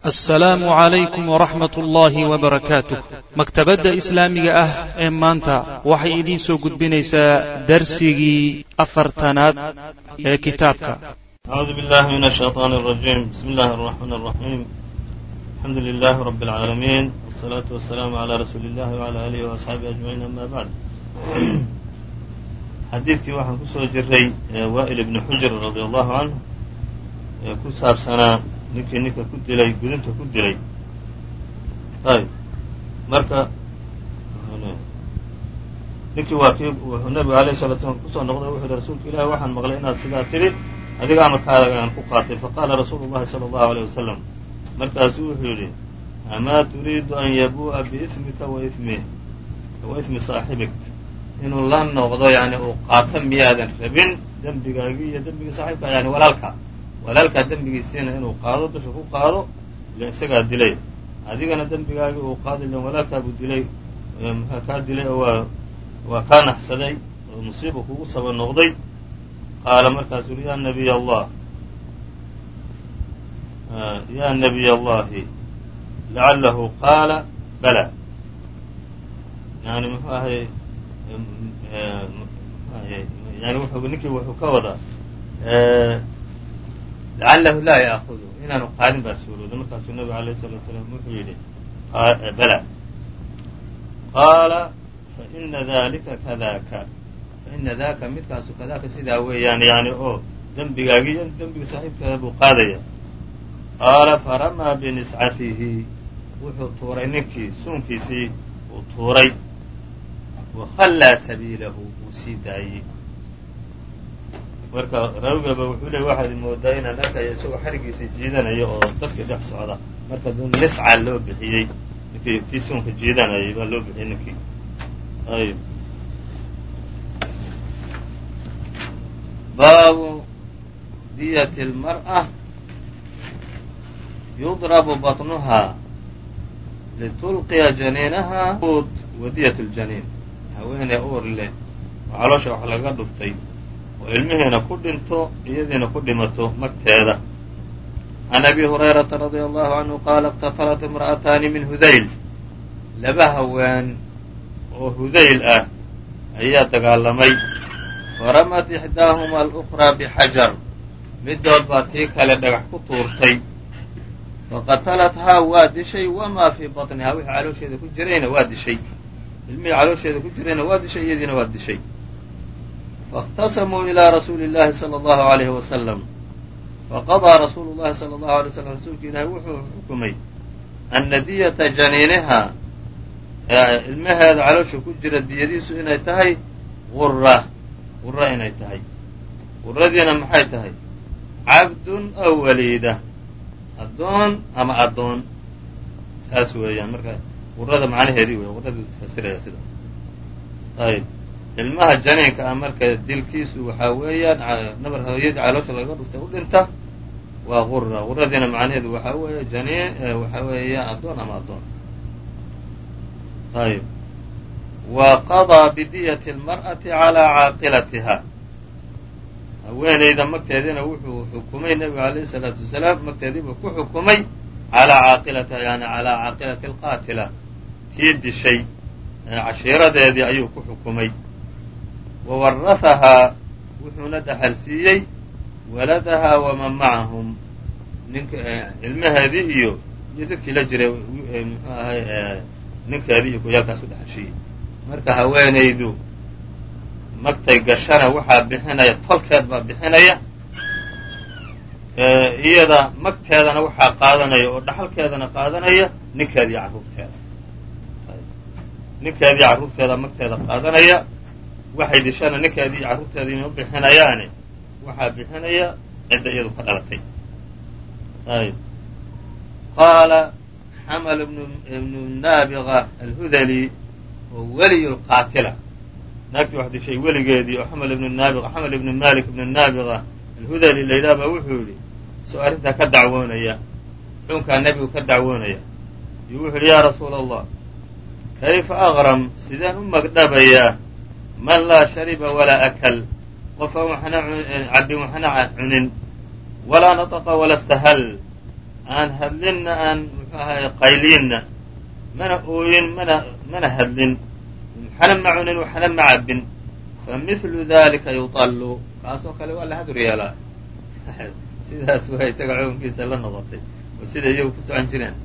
asalaamu calaykum waraxmat ullaahi wabarakaatuh maktabadda islaamiga ah ee maanta waxay idiin soo gudbinaysaa darsigii afartanaad ee kitaabka acuudu billahi min ashayطaan اrajiim bismi illahi الraxmaan الraxiim alxamdu lilahi rabi اlcaalamiin wالsalaatu wasalaamu calaa rasuuli illahi wcala alihi waasxaabihi ajmaciin ama bacd xadiidkii waxaan kusoo jiray waa'il ibni xujr radi allahu canhu ee ku saabsanaa ninkii ninka ku dilay gudinta ku dilay ayb marka ninkii waa kii nabigu alayh salatu slam ku soo noqday wuxuu yihi rasuulka ilahi waxaan maqlay inaad sidaa tidhi adiga amarkaada aan ku qaatay. Faqaala rasuulu llahi sala allahu aleyh wasalam markaasuu wuxuu yidhi amaa turiidu an yabu'a biismika wa ismih saaxibik? Inuu la noqdo yani uu qaato miyaadan rabin dembigaagii iyo dembigii saaxiibka yani walaalka walaalkaa dembigiisiina inuu qaado dusha ku qaado ila isagaa dilay. Adigana dembigaagii uu qaado ilan walaalkaabuu dilay. Kaa dilay? Oo waa waa kaa naxsaday oo musiiba kugu saba noqday. Qaala markaasuu uri ya nabiy allah ya nabiy allahi lacalahu qaala bala. Yani muxuu ahay yani ninkii wuxuu ka wadaa lacalahu laa yaakudu inaanu qaadin baa suurooda markaasuu nabigu alayh salatu salaam wuxuu yidhi bala qaala faina dalika kadaka faina daka midkaasu kadaka sidaa weeyaan yani oo dembigaagii iyo dembiga saaxiibkeeda buu qaadaya qaala faramaa biniscatihi wuxuu tuuray ninkii suunkiisii uu tuuray wakhallaa sabiilahu uu sii daayey marka raawigaba wuxuu leey waxaad moodaa inaan arkayo isagoo xarigiisa jiidanaya oo dadkii dhex socda marka nisca loo bixiyey ninkii kii suunka jiidanayay baa loo bixiyey ninkii ayb baabu diyat اlmarأة yudrabu baطnuha litulqiya janiinaha wa diyat اljaniin haweeney uur leh oo caloosha wax laga dhuftay oo ilmihiina ku dhinto iyadiina ku dhimato magteeda can abi hurayrata radia allahu canhu qaala iktatarat imra'ataani min hudayl laba haween oo hudayl ah ayaa dagaalamay faramat ixdaahuma alukhraa bixajar middood baa tii kale dhagax ku tuurtay faqatalathaa waa dishay wamaa fii batnihaa wixii caloosheeda ku jirayna waa dishay ilmihii caloosheeda ku jirayna waa dishay iyadiina waa dishay faاkhtasamuu ilىa rasuuli اllahi salى اllahu عalayhi wasalam faqaضىa rasuulu llahi salى اllahu alay slam rasuulka ilaahi wuxuu xukumay ana diyata janiiniha ilmaheeda caloosha ku jira diyadiisu inay tahay gura gura inay tahay guradiina maxay tahay cabdun aw waliida addoon ama addoon saas weeyaan marka gurada macnaheedii wey guradii fasiraya sidaas ayb ilmaha janiinka ah marka dilkiisu waxaa weeyaan nabar hooyadii caloosha laga dhufta u dhinta waa qura quradiina macnaheedu waxaa weeye janiin waxaa weeya addoon ama addoon. Ayb wa qadaa bidiyati اlmar'ati calaa caaqilatiha. Haweeneyda magteediina wuxuu xukumay nebigu alayhi salaatu wasalaam magteediibuu ku xukumay calaa caaqilatiha yani calaa caaqilati alqaatila. Kii dishay cashiiradeedii ayuu ku xukumay wawarahahaa wuxuuna dhaxalsiiyey waladahaa waman macahum nink ilmaheedii iyo iyo dadkii la jiray mxuu ahay ninkeedii iyo kuyaalkaas u dhaxalsiiyey marka haweenaydu magtay gashana waxaa bixinaya tolkeed baa bixinaya iyada magteedana waxaa qaadanaya oo dhaxalkeedana qaadanaya ninkeediiyo carruurteeda. Ninkeediiyo carruurteeda magteeda qaadanaya waxay dishana ninkeedii iyo carruurteedii inu bixinayaani waxaa bixinaya cidda iyadu ka dhalatay. Qaala xamal ibnu naabiqa alhudali oo weliy lqaatila naagtii wax dishay weligeedii oo xamal ibnu naabiqa xamal ibnu malik ibnu naabiqa alhudali baa wuxuu yidhi soo arrintaa ka dacwoonaya. Xukunkaa nebigu ka dacwoonaya. Iyo wuxu yidhi yaa rasuula allah kayfa aqram? Sideen u magdhabayaa man laa shariba walaa akal. Qof aan waxna cabin waxna cunin. Walaa nataqa wala stahal aan hadlinna aan muxuu ahaye qayliinna. Mana ooyin mana mana hadlin. Waxna ma cunin waxna ma cabbin. Fa mithlu dalika yuطallu kaasoo kale waa la hadur yeelaa sidaas waa isaga xukunkiisa la noqotay. Oo sida iyagu ku socon jireen.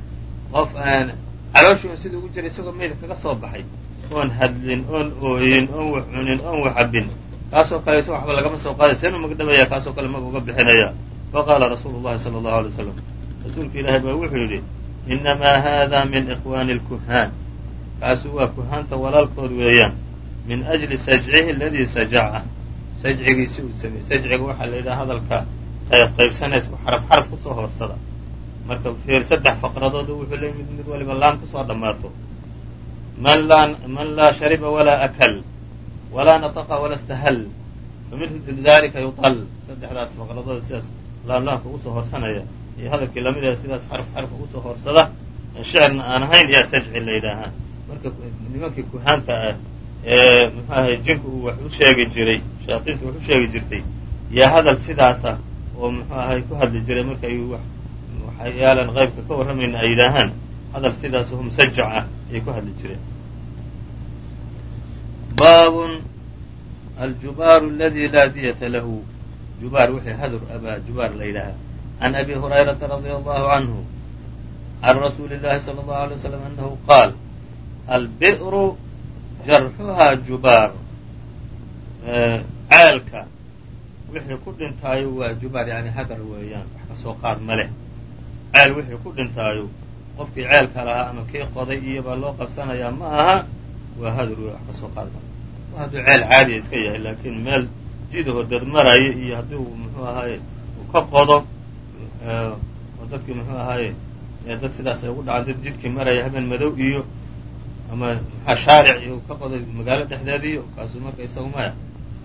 Qof aan calooshii un siduu ugu jiray isagoo meyd kaga soo baxay oon hadlin oon ooyin oon wax cunin oon wax cabbin. Kaasoo kale isa waxba lagama soo qaaday seenu magdhabaya kaasoo kale mag uga bixinaya. Faqaala rasuulu llahi sala allahu alay slam rasuulka ilaahay baa wuxuu yidhi inamaa haada min ikhwaani lkuhaan kaasu waa kuhaanta walaalkood weeyaan. Min ajli sajcihi aladii sajaca sajcigiisi uu sameeyey sajciga waxaa la yidhaha hadalka qaybsanaysku xaraf xaraf ku soo horsada marka fiir saddex faqradood wuxuu leey mid mid waliba laan ku soo dhammaato man laa shariba walaa akal walaa nataqa wala stahal famithlu dalika yuطal saddexdaas faqradood sidaas laanlaanka ugu soo horsanaya iyo hadalkii lamida sidaas xarf xarf ugu soo horsada shicirna aan ahayn yaa sajci la yidhaahaa marka nimankii kuhaanta ah ee muxuu ahay jinku uu wax u sheegi jiray shayaaiintu wax u sheegi jirtay yaa hadal sidaasa oo muxuu ahay ku hadli jiray markay waxyaalan qaybka ka warramayna ay yidhaahaan hadal sidaas oo musajac ah ayay ku hadli jireen baabun aljubaaru aladi laa diyata lahu jubaar wixii hadur abaa jubaar la yidhaahaa can abi hurayrata radia allahu canhu can rasuuli اllahi salى اllahu alay slam anahu qaal albi'ru jarxuhaa jubaar ceelka wixii ku dhintaayo waa jubaar yani hadar weeyaan wax ka soo qaad ma leh ceel wixii ku dhintaayo qofkii ceelka lahaa ama kii qoday iyo baa loo qabsanayaa ma aha waa hadur wax ka soo qaad male hadduu ceel caadiya iska yahay laakiin meel jidaho dad maraayo iyo haddii uu muxuu ahaaye uu ka qodo oo dadkii muxuu ahaaye dad sidaas ay ugu dhacaan dad jidkii maraya habeen madow iyo ama maxaa shaaric iyo ka qoday magaalo dhexdeeda iyo kaasu marka isagu maya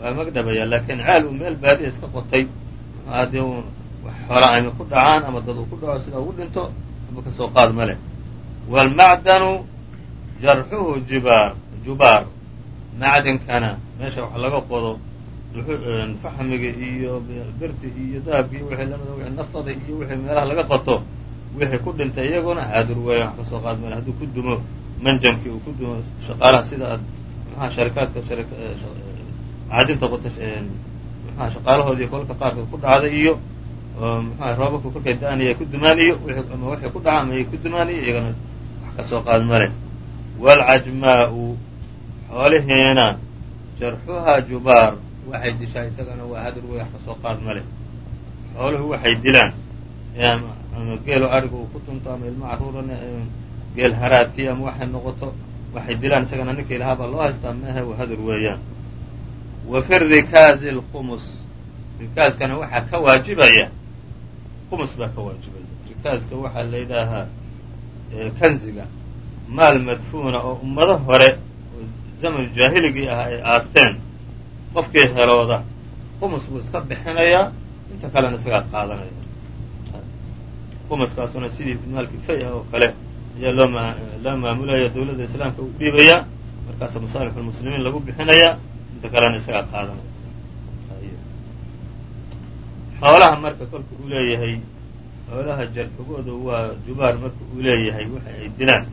waa magdhabaya laakiin ceel uu meel baadiya iska qotay haddii uu xoola ayma ku dhacaan ama dad uu ku dhaco sida ugu dhinto aba ka soo qaad ma leh. Waalmacdanu jarxuhu jibaar jubaar. Macdinkana meesha wax laga qodo faxmiga iyo birti iyo dahabki iyo wixii lamida wixii naftada iyo wixii meelaha laga qoto wixii ku dhintay iyaguna haadur weeyaan wax ka soo qaad male hadduu ku dumo manjamkii uu ku dumo shaqaalaha sida aad maxaa sharikaadka macaadinta qota maxaa shaqaalahoodii kolka qaarkood ku dhacday iyo maxaa roobabka kolkay da'anaya ku dumaan iyo ama wixii ku dhaca ama ku dumaan iyo iyagana wax ka soo qaad male waalcajmaa'u xoolihiina jarxuhaa jubaar waxay dishaa isagana waa hadur wey wax ka soo qaad male xooluhu waxay dilaan ama geelo ariga uu ku tunto ama ilmo carruurana geel haraadkii ama waxay noqoto waxay dilaan isagana ninkii lahaa baa loo haystaa maahe waa hadur weeyaan. Wa fi rikaazi alqumus rikaaskana waxaa ka waajibaya qumus baa ka waajibaya rikaaska waxaa la yidhaahaa kanziga maal madfuuna oo ummado hore oo zaman jaahiligii ah ay aasteen. Qofkii helooda qumus buu iska bixinayaa inta kalena isagaa qaadanaya qumuskaasuna sidii maalkii fay ah oo kale ayaa loo maamulaya dawladda islaamka u dhiibaya markaasa masaalixulmuslimiin lagu bixinaya inta kalena isagaa qaadanaya xoolaha marka kolka uu leeyahay xoolaha jarxigooda waa jubaar marka uu leeyahay waxa ay dilaan.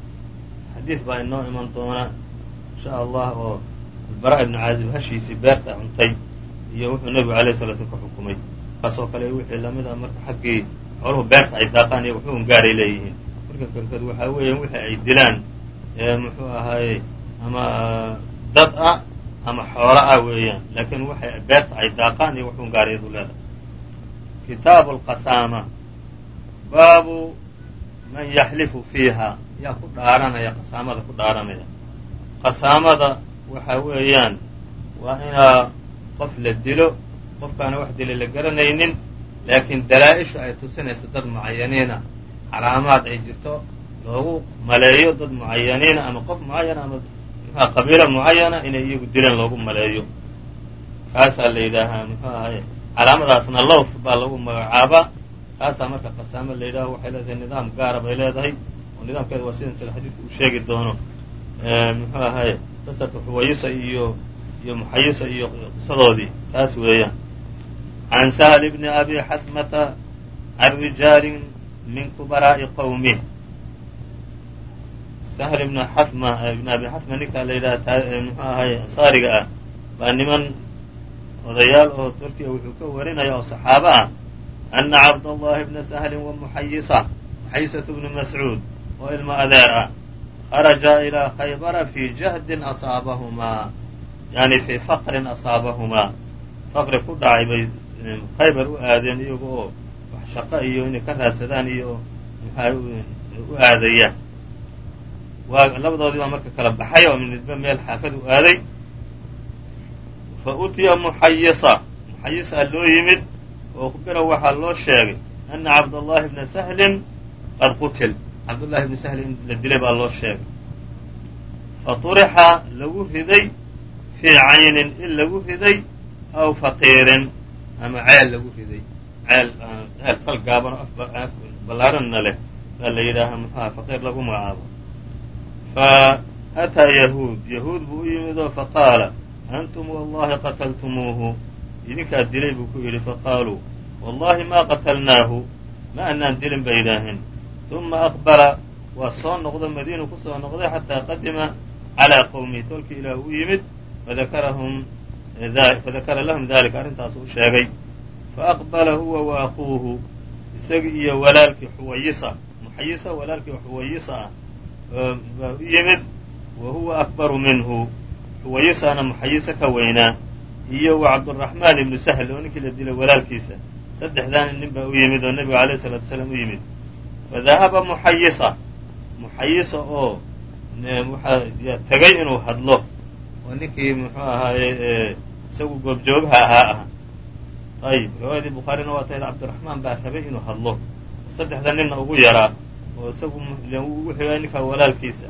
Xadiid baa inoo iman doona insha allah oo albara ibnu caazib hashiisii beerta cuntay iyo wuxuu nebigu alayh sala slam ka xukumay. Kaasoo kale wixii la mid a marka xaggii xooluhu beerta ay daaqaan iyo waxuun gaaray leeyihiin. Marka kalkood waxaa weeyaan wixii ay dilaan muxuu ahaaye ama dad ah ama xoolo ah weeyaan. Laakiin waxay beerta ay daaqaan iyo waxuun gaaray iyadu leedahay. Kitaabu alqasaama baabu man yaxlifu fiiha. Yaa ku dhaaranaya qasaamada ku dhaaranaya. Qasaamada waxa weeyaan waa inaa qof la dilo qofkaana wax dilay la garanaynin laakiin dalaa-ishu ay tusinayso dad mucayaniina calaamaad ay jirto loogu maleeyo dad mucayaniina ama qof mucayana ama mxua qabiilo mucayana inay iyagu dileen loogu maleeyo. Kaasaa la yidhaahaa muxuu ahaye calaamadaasna lowf baa lagu magacaabaa kaasaa marka qasaamo la yidhaaho waxay leedahay nidaam gaara bay leedahay. Oo nidaamkeeda waa sida sida xadiidka uu sheegi doono. Muxuu ahaye qisatu xuwayisa iyo iyo muxayisa iyo qisadoodii. Taas weeyaan. Can sahl bni abi xasmata can rijaalin min kubaraa'i qowmih sahl ibn xatma ibn abi xatma ninkaa la yidhaha muxuu ahay ansaariga ah. Baa niman odayaal oo turkiya wuxuu ka warinaya oo saxaaba ah ana cabdallahi bna sahlin wa muxayisa muxayisatu bni mascuud oo ilmo adeer ah kharaja ilaa khaybara fii jahdin asaabahumaa yani fii faqrin asaabahumaa faqri ku dhacay bay khaybar u aadeen iyaga oo wax shaqo iyo inay ka raadsadaan iyo maxaa u aadaya waa labadoodii baa marka kala baxay oo midba meel xaafad u aaday fa utiya muxayisa muxayisaa loo yimid oo khbira waxaa loo sheegay ana cabdallahi bna sahlin qad qutil. Cabdullahi bni sahl in la dilay baa loo sheegay. Fa turixa lagu riday fii caynin in lagu riday aw faqiirin ama ceel lagu riday. Ceel ceel sal gaaban af ballaaranna leh. Baa la yidhaaha muxuha faqiir lagu magacaabo. Fa ataa yahuud. Yahuud buu u yimid oo faqaala antum wallahi qataltumuuhu idinkaa dilay buu ku yidhi faqaaluu wallahi ma qatalnaahu ma anaan dilin bay yidhaaheen uma aqbala waa soo noqdo madiinu ku soo noqday xataa qadima calaa qowmihi tolkii ilaah u yimid fadakara lahum dalika arrintaasuu u sheegay. Faaqbala huwa wa akuuhu isagii iyo walaalkii xuwayisa muxayisa walaalkii xuwayisa ah baa u yimid wa huwa akbaru minhu. Xuwayisana muxayisa ka weynaa iyo wa cabduraxmaan ibnu sahl oo ninkii la dilay walaalkiisa. Saddexdan nin baa u yimid oo nebiga alayh salatu wasalaam u yimid. Fadahaba muxayisa. Muxayisa oo tegay inuu hadlo. Oo ninkii muxuu ahaaye isagu goobjoogaha ahaa. Ah ayib riwaayadii bukhaarina waa tahayd cabdiraxmaan baa rabay inuu hadlo. Oo saddexda ninna ugu yaraa oo isagu ugu xigay ninkaa walaalkiisa.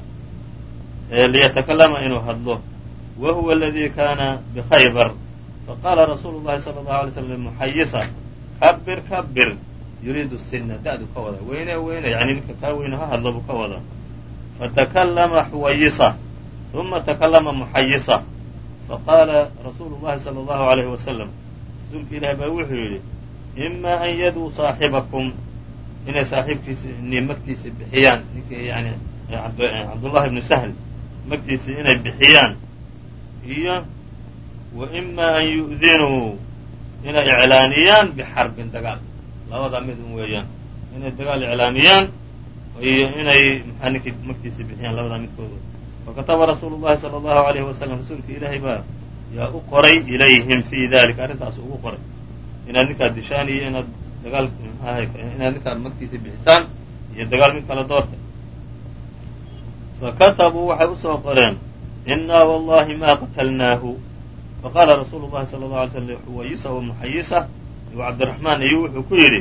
Liyatakalama inuu hadlo. Wa huwa aladii kaana bikhaybar faqaala rasuulu llahi sala allahu alay slam limuxayisa kabir kabir yuriidu sina da-du ka wada weyne weyne yani ninka kaa weyne ha hadlo buu ka wada fatakallama xuwayisa uma takallama muxayisa faqaala rasuulu llahi sala allahu alayhi wasalam rasuulka ilahi baa wuxuu yidhi ima an yaduu saaxibakum inay saaxiibkiisi ni magtiisi bixiyaan ninkii yani cabdullahi ibnu sahl magtiisi inay bixiyaan iyo wa ima an yu'dinuu inay iclaaniyaan bixarbin dagaal labadaa mid un weeyaan inay dagaal iclaamiyaan iyo inay maxaa ninkii magtiisi bixiyaan labadaa midkooda fakataba rasuulu llahi sala allahu alayhi wasalam rasuulka ilaahay baa yaa u qoray ilayhim fi dalika arrintaas ugu qoray inaad ninkaad dishaan iyo inaad dagaal inaad ninkaad magtiisi bixisaan iyo dagaal mid kala doorta fakatabuu waxay u soo qoreen inaa wallahi ma qatalnaahu faqaala rasuulu llahi sala allahu alay slam xuwayisa wa muxayisa wa cabdiraxmaan iyo wuxuu ku yidhi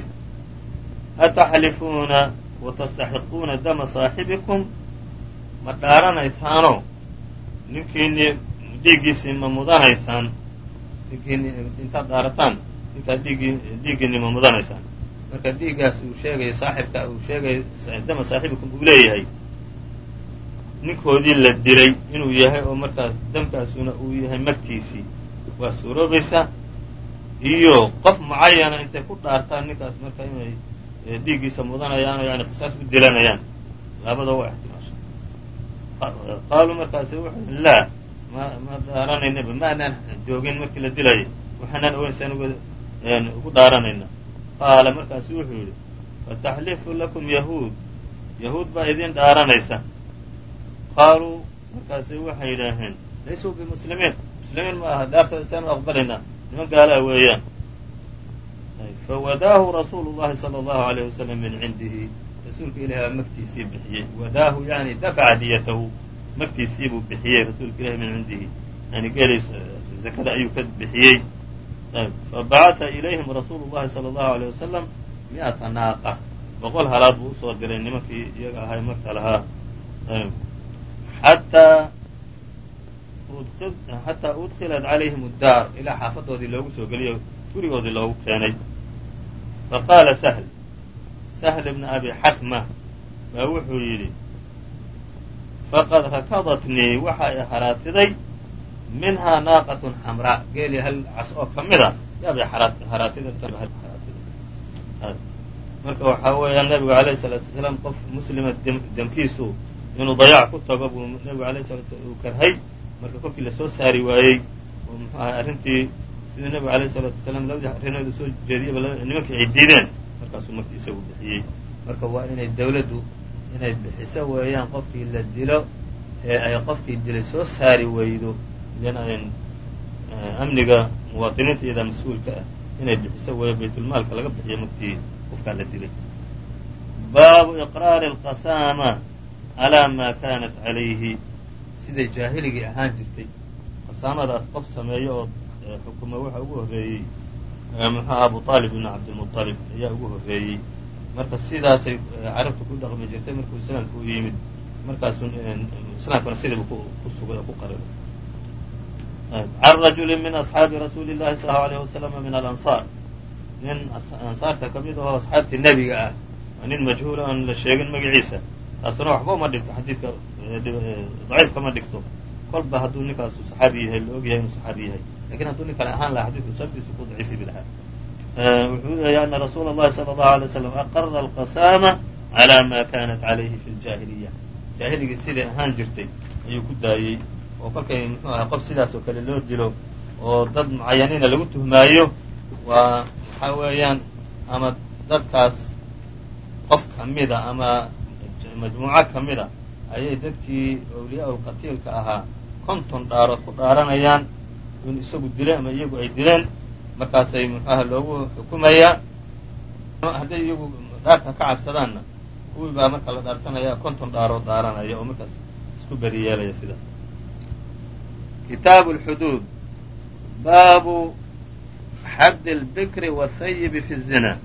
ataxlifuuna watastaxiquuna dama saaxibikum? Ma dhaaranaysaanoo ninkiini dhiiggiisii ma mudanaysaan? Ninkiini intaad dhaarataan ninkaad dhiiggii dhiiggiini ma mudanaysaan. Marka dhiiggaas uu sheegayo saaxibka uu sheegayo dama saaxibikum? uu leeyahay ninkoodii la dilay inuu yahay oo markaas damkaasuna uu yahay magtiisii waa suuroobaysa iyo qof mucayana intay ku dhaartaan ninkaas marka inay dhiiggiisa mudanayaan oo yani qisaas u dilanayaan. Labada waa ixtimaasha qaaluu markaasi wuxuu laa ma ma dhaaranaynaba ma anaan joogin markii la dilayay waxaanaan ogeynsan ugu dhaaranayna qaala markaasu wuxuu yidhi fataxlifu lakum yahuud. Yahuud baa idin dhaaranaysa qaaluu markaasi waxay yidhaaheen laysuu bimuslimiin. Muslimiin ma aha dhaartooda isaanu aqbalaynaa niman gaalaa weeyaan. Fawadaahu rasuulu llahi sala allahu alayh wasalam min cindihi. Rasuulka ilahi baa magtiisii bixiyey. Wadaahu yani dafaca diyatahu magtiisii buu bixiyey rasuulka ilahi min cindihi. Yani geeli zakada ayuu ka bixiyey. Fabacata ilayhim rasuulu llahi sala allahu alayh wasalam mi'ata naaqa. Boqol halaad buu u soo diray nimankii iyaga ahay marka lahaa xataa udkilat calayhim addaar ilaa xaafadoodii loogu soo geliyo gurigoodii loogu keenay faqaala sahl sahl ibna abi xakma baa wuxuu yidhi faqad rakadatnii waxa i haraatiday minhaa naaqatun xamraa geeli hal cas oo ka mid a yaabay marka waxaa weeyaan nabigu alayhi salaatu wasalaam qof muslima demkiisu inuu dayac ku tago buu nabigu alayh salatu uu karhay. Marka kolkii la soo saari waayey oo muxuu ahay arrintii sidii nabigu alayh salaatu wasalaam labadii arrinood soo jeediyaba nimankii ay diideen markaasuu markii isagu bixiyey. Marka waa inay dawladdu inay bixiso weeyaan qofkii la dilo ee ay qofkii dilay soo saari weydo idan ayn amniga muwaadiniinta iyadaa mas'uulka ah inay bixiso weeyo baytulmaalka laga bixiyo markii qofkaa la dilay. Baabu iqraari alqasaama calaa maa kaanat calayhi. Siday jaahiligii ahaan jirtay qasaamadaas qof sameeyo oo xukuma waxa ugu horreeyey muxuaha abu aalib ibn cabdilmuطalib ayaa ugu horreeyey. Marka sidaasay carabtu ku dhaqmi jirtay markuu islaamku u yimid markaasu islaamkuna sidiibu ku sugay oo ku qariray can rajuli min asxaabi rasuuli llahi sal allau alayh wasalam min alansaar nin ansaarta ka mid ahoo asxaabtii nebiga ah waa nin majhuul aan la sheegin magaciisa taasuna waxba uma dhigto xadiidka daciif kama dhigto kolba hadduu ninkaasu saxaabi yahay la og yahay inuu saxaabi yahay lakin hadduu nin kale ahaan lahaa xadidku sabtiisu ku daciifibi lahaa wuxuu leeyahy ana rasuula اllahi salى اllahu alay slam aqara alqasaama calى ma kanat calayhi fi ljahiliya jaahiligii siday ahaan jirtay ayuu ku daayey oo kolkay muxuu ahay qof sidaas oo kale loo dilo oo dad mucayaniina lagu tuhmaayo waa waxaa weeyaan ama dadkaas qof kamida ama majmuuco ka mid a ayay dadkii awliyaa-ul qatiilka ahaa konton dhaarood ku dhaaranayaan in isagu dileen ama iyagu ay dileen. Markaasay muxuaha loogu xukumayaa. Hadday iyagu dhaarta ka cabsadaanna kuwii baa marka la dhaarsanaya konton dhaarood dhaaranaya oo markaas isku beri yeelaya sidaa kitaabu lxuduud baabu xad lbikri wasayibi fi zina.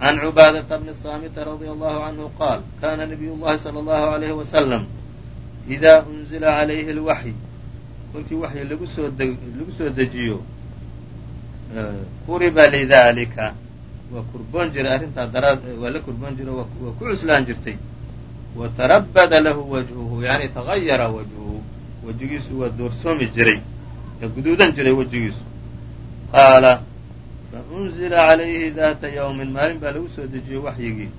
عن cباadة بن الصاmت رضي الله عنه qاal kاna نبiy الlahi صلى الله عليه وسلم إda أنزla عalayhi الوحي kolkii waxyi lagu soo lagu soo dejiyo quriba lidalika waa kurboon jiray arrintaa daraad waa la kurboon jiray waa ku cuslaan jirtay watarabada lahu wajhuhu yani tagayara wajhuhu wejigiisu waa doorsoomi jiray ee guduudan jiray wejigiisu qaala faunzila calayhi daata yawmin maalin baa lagu soo dejiyey waxyigii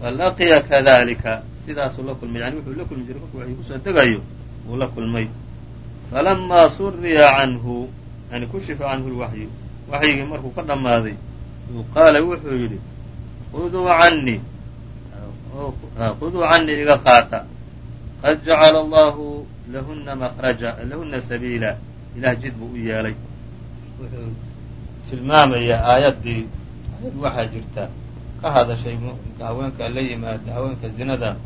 falaqiya kadalika sidaasuu la kulmay yani wuxuu la kulmi jiray markuu waxyi ku soo degayo wuu la kulmay falamaa suriya canhu yani kushifa canhu lwaxyu waxyigii markuu ka dhammaaday qaala wuxuu yidhi uduu canii khuduu canii iga qaata qad jacala allahu lahuna makraja lahuna sabiila ilah jid buu u yeelay wuxuu tilmaamayaa aayaddii aayad waxaa jirta. Ka hadashay haweenka la yimaada haweenka zinada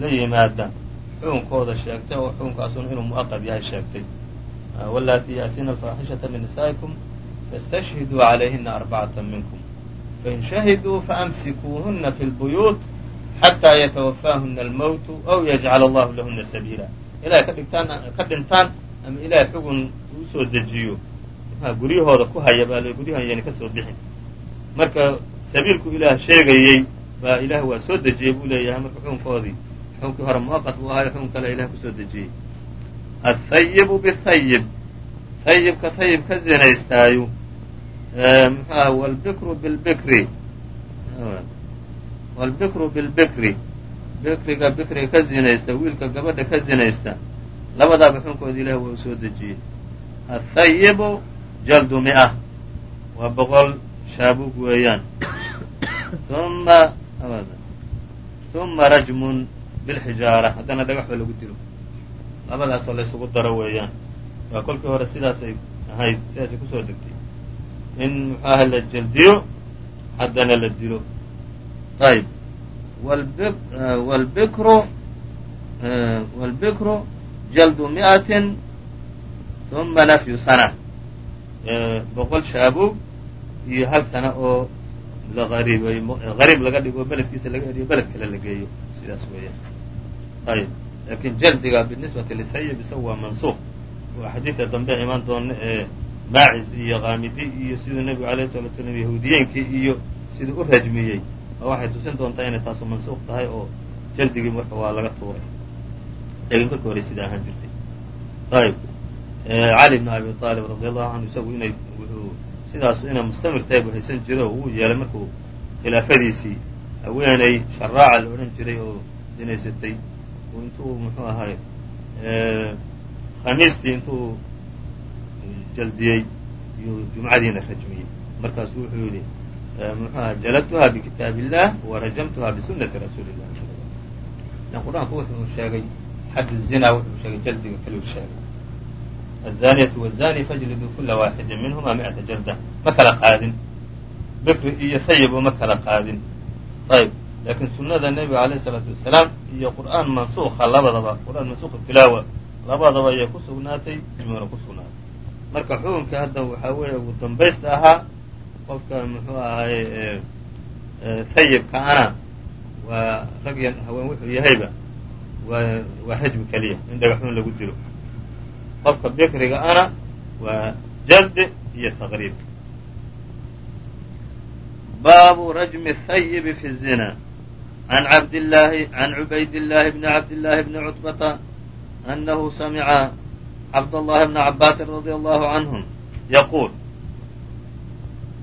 la yimaada. Xukunkooda sheegtay oo xukunkaasuna inuu mu'aqad yahay sheegtay. Walaati yaأtiina alfaaxishata min nisaa'ikum fastashhiduu calayhina arbacata minkum. Fain shahiduu faamsikuuhuna fi lbuyuut xataa yatawafaahuna almowtu aw yajcala allahu lahuna sabiila. Ilahay ka dhigtaan ka dhintaan ama ilahay xugun uu soo dejiyo guryahooda ku haya baa guryahan yani ka soo bixin. Marka sabiilku ilaah sheegayey baa ilaah waa soo dejiyey buu leeyahay marka xukunkoodii. Xukunkii hore muwaqat buu ahayo xukun kale ilah ku soo dejiyey. Athayibu bithayib hayibka hayib ka zinaystaayu muxuu aha wlbikru bilbikri. Wlbikru bilbikri. Bikriga bikriga ka zinaysta wiilka gabadha ka zinaysta. Labadaaba xukunkooda ilaah waa u soo dejiyey. Athayibu jaldu mi'a. Waa boqol shaabuug weeyaan. Uma rajmun bilxijaara. Haddana dhagaxba lagu dilo. Labadaasoo la ysugu daro weeyaan. Waa kolkii hore sidaasay ahayd sidaasay ku soo degtay. In muxuu aha la jeldiyo haddana la dilo. Ayb wlbikru wlbikru jaldu mi'atin uma nafyu sana boqol shaabuug iyo hal sana oo la ariibay gariib laga dhigo beledkiisa laga eriyo beled kale la geeyo sidaas weeyaan. Ayb laakiin jaldiga binisbati lithayib isaga waa mansuuq waa xadiidka dambe imaan doona ee maacis iyo kaamidi iyo siduu nebigu alayh salatu slam yahuudiyeenkii iyo siduu u rajmiyey. Oo waxay tusin doontaa inay taasu mansuuq tahay oo jaldigii marka waa laga tuuray. Lakin marka hore sidaa ahaan jirtay. Ayb cali bn abi aalib radi allahu canhu isagu inay wuxuu sidaasu inay mustamir tahay buu haysan jiray oo uu yeelay markuu khilaafadiisii haweeney sharaaca la odhan jiray oo sinaysatay intuu muxuu ahay khamiistii intuu jaldiyey iyuu jumcadiina rajmiyey. Markaasu wuxuu yidhi muxuu aha jaladtuha bikitaab illah wa rajamtuha bisunati rasuuli llahi sal l lan qur'aanku wuxuu sheegay xaddu zina wuxuu sheegay jaldiga keliu sheegay الزانية والزاني فاجلدوا كل واحد منهما مئة جلدة ma kala qaadin bikri iyo hayib uma kala qaadin ayb laakiin sunada nebiga alayh الsalaatu wasalaam iyo qur'aan mansuuka labadaba qur'aan mansuuka tilaawa labadaba ayay ku sugnaatay ilmuna ku sugnaatay marka xukunka hadda waxaa weeye ugu dambaysta ahaa qofka muxuu ahay hayibka ana waa rag iyo haween wuxuu yahayba waa waa rajmi keliya in dhagaxuun lagu dilo qofka bikriga ana waa jadd iyo taqriib. Baabu rajmi hayibi fi zina. An abdlahi an cubaydillaahi bni cabdillaahi bni cutbata annahu samica cabdallahi bna cabbaasin radia allahu canhum yaquul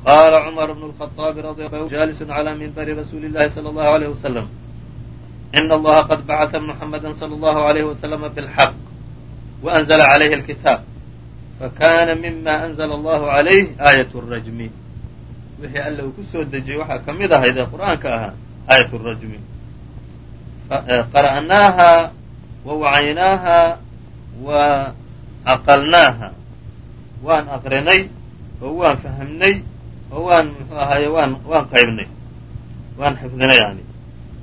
qaala cumar bnu lkhaaabi rajaalisu calaa minbari rasuuli llahi sala allahu alayh wasalam ina allaha qad bacata muxamada sala allahu alayh wasalama bilxaq وأنزل عليه الكتاب فكان مما أنزل الله عليه آية الرجم wixii alla uu ku soo dejiyey waxaa ka mid ahayd ee qur'aanka ahaa aayat rajmi qara'naaha wa wacaynaaha wa caqalnaaha waan aqrinay oo waan fahmnay oo waan muxuu ahaaye waan waan qaybnay waan xifdinay yani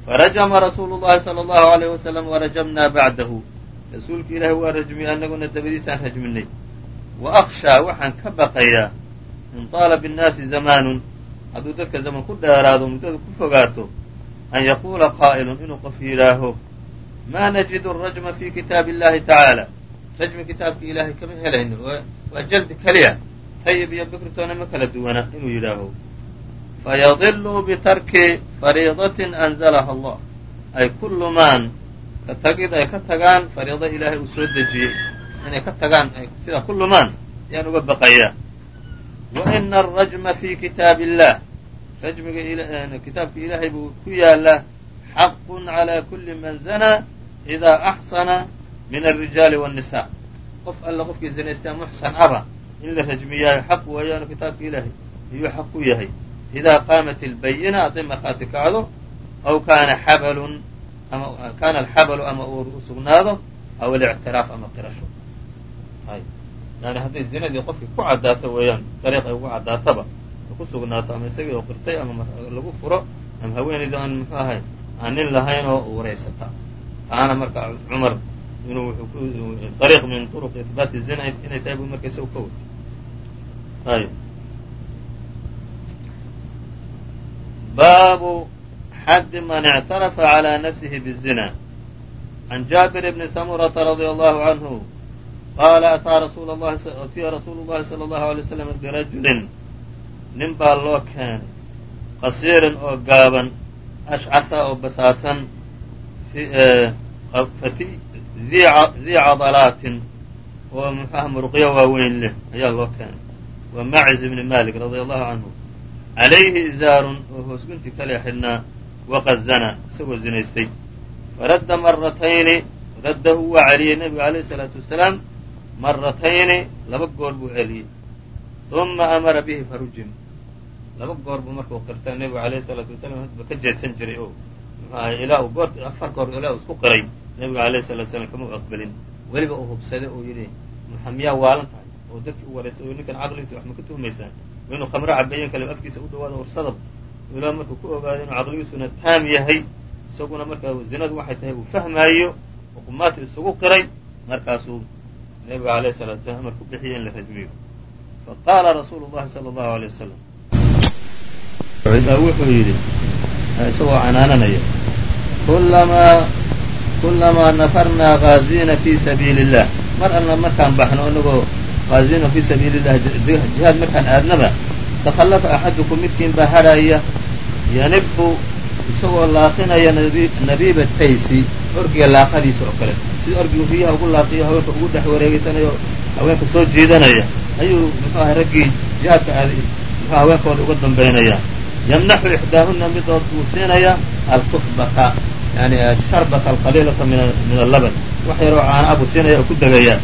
farajama rasuulu llahi sala allahu alayh wasalam warajamnaa bacdahu rasuulka ilaahi waa rajmiyey annaguna dabadiisaan rajminay wa akshaa waxaan ka baqayaa. In taala binnaasi zamaanun hadduu dadka zaman ku dheeraado muddada ku fogaato an yaquula qaa'ilun inuu qof yidhaaho maa najidu arajma fi kitaabi illahi tacaala. Rajmi kitaabki ilaahay kama helayno waa jaldi keliya tayib iyo bikritoona ma kala duwana inuu yidhaaho. Fayadiluu bitarki fariidatin anzalaha allah. Ay ku lumaan ka tagid ay ka tagaan fariido ilaahay uu soo dejiyey. Inay ka tagaan ay ku lumaan ayaan uga baqayaa wa ina arajma fii kitaabi illaah rajmiga eh, kitaabka ilaahay buu ku yaalaa xaqun calaa kulli man zanaa idaa axsana min alrijaali waannisaa qof alla qofkii zinaystaa muxsan aba in la rajmiyaayo xaq weeyaanu kitaabka ilaahay ayuu xaq ku yahay. Idaa qaamat albayina haday markhaati kacdo aw kaana xabalun ama kaana alxabalu ama uu usugnaado aw alictiraaf ama qirasho. Yani hadday zinadii qofkii ku caddaato weeyaan dariiq ay ugu caddaataba ku sugnaato ama isagii oo qirtay ama lagu furo ama haweenayda aan muxuu ahay aan nin lahayn oo wareysata. Taana marka cumar inuu ariiq min turuq ihbaati zina inay tahay buu marka isagu ka wata ayb baabu xaddi man اctarafa عalى nafsihi bالzina عan jaabir bni samurata radي allahu canhu qaala ataa rasuul atiya rasuulu llahi salى اllahu alay waslam birajulin nin baa loo keenay qasiirin oo gaaban ashcata oo basaasan dii cadalaatin oo muxuaha muruqyo waaweyn leh ayaa loo keenay waa maciz ibni malik radia allahu canhu calayhi izaarun oo hoosgunti kale xidhnaa waqad zana isagoo zinaystay faradda maratayni raddahu waa celiyey nebigu alayhi salaatu wasalaam maratayni laba goor buu celiyey uma amara bihi farujim laba goor buu markuu qirta nebigu alayhi salaatu wasalaam ba ka jeedsan jiray oo muxuu ilaa uu goor afar goor ilaa uu isku qiray nebigu alayhi salatu wasalaam kama aqbalin weliba uu hubsaday oo yidhi muxa miyaa waalan tahay oo dadkii u wareystay oo ninkan caqligiisa wax ma ka tuhmaysaan inuu khamro cabeeyen kale afkiisa u dhawaado ursadab ilaa markuu ku ogaado inuu caqligiisuna taam yahay isaguna markaa zinadu waxay tahay uu fahmaayo oo qumaati isugu qiray markaasuu nebigu alayhi salatu wasalaam amar ku in la rajmiyo. Faqaala rasuulu llahi sala allahu alay wasalam wuxuu yidhi isagoo canaananaya kullamaa kullamaa nafarnaa gaaziina fii sabiili illah mar alla markaan baxno inagoo gaaziina fii sabiili illah jihaad markaan aadnaba takhallafa axadukum midkiin baa hadhaaya yanibu isagoo laaqinaya nabiiba taysi orgiga laaqadiisa oo kale sida orgigu riyaha ugu laaqiyo haweenka ugu dhex wareegeysanayo haweenka soo jiidanaya ayuu muxuu ahay raggii jihaadka aaday muxuu haweenkooda uga dambaynaya yamnaxu ixdaahuna midood buu siinaya alkufbata yani sharbata alqaliilata min allaban wax yaroo caana abuu siinaya oo ku degaya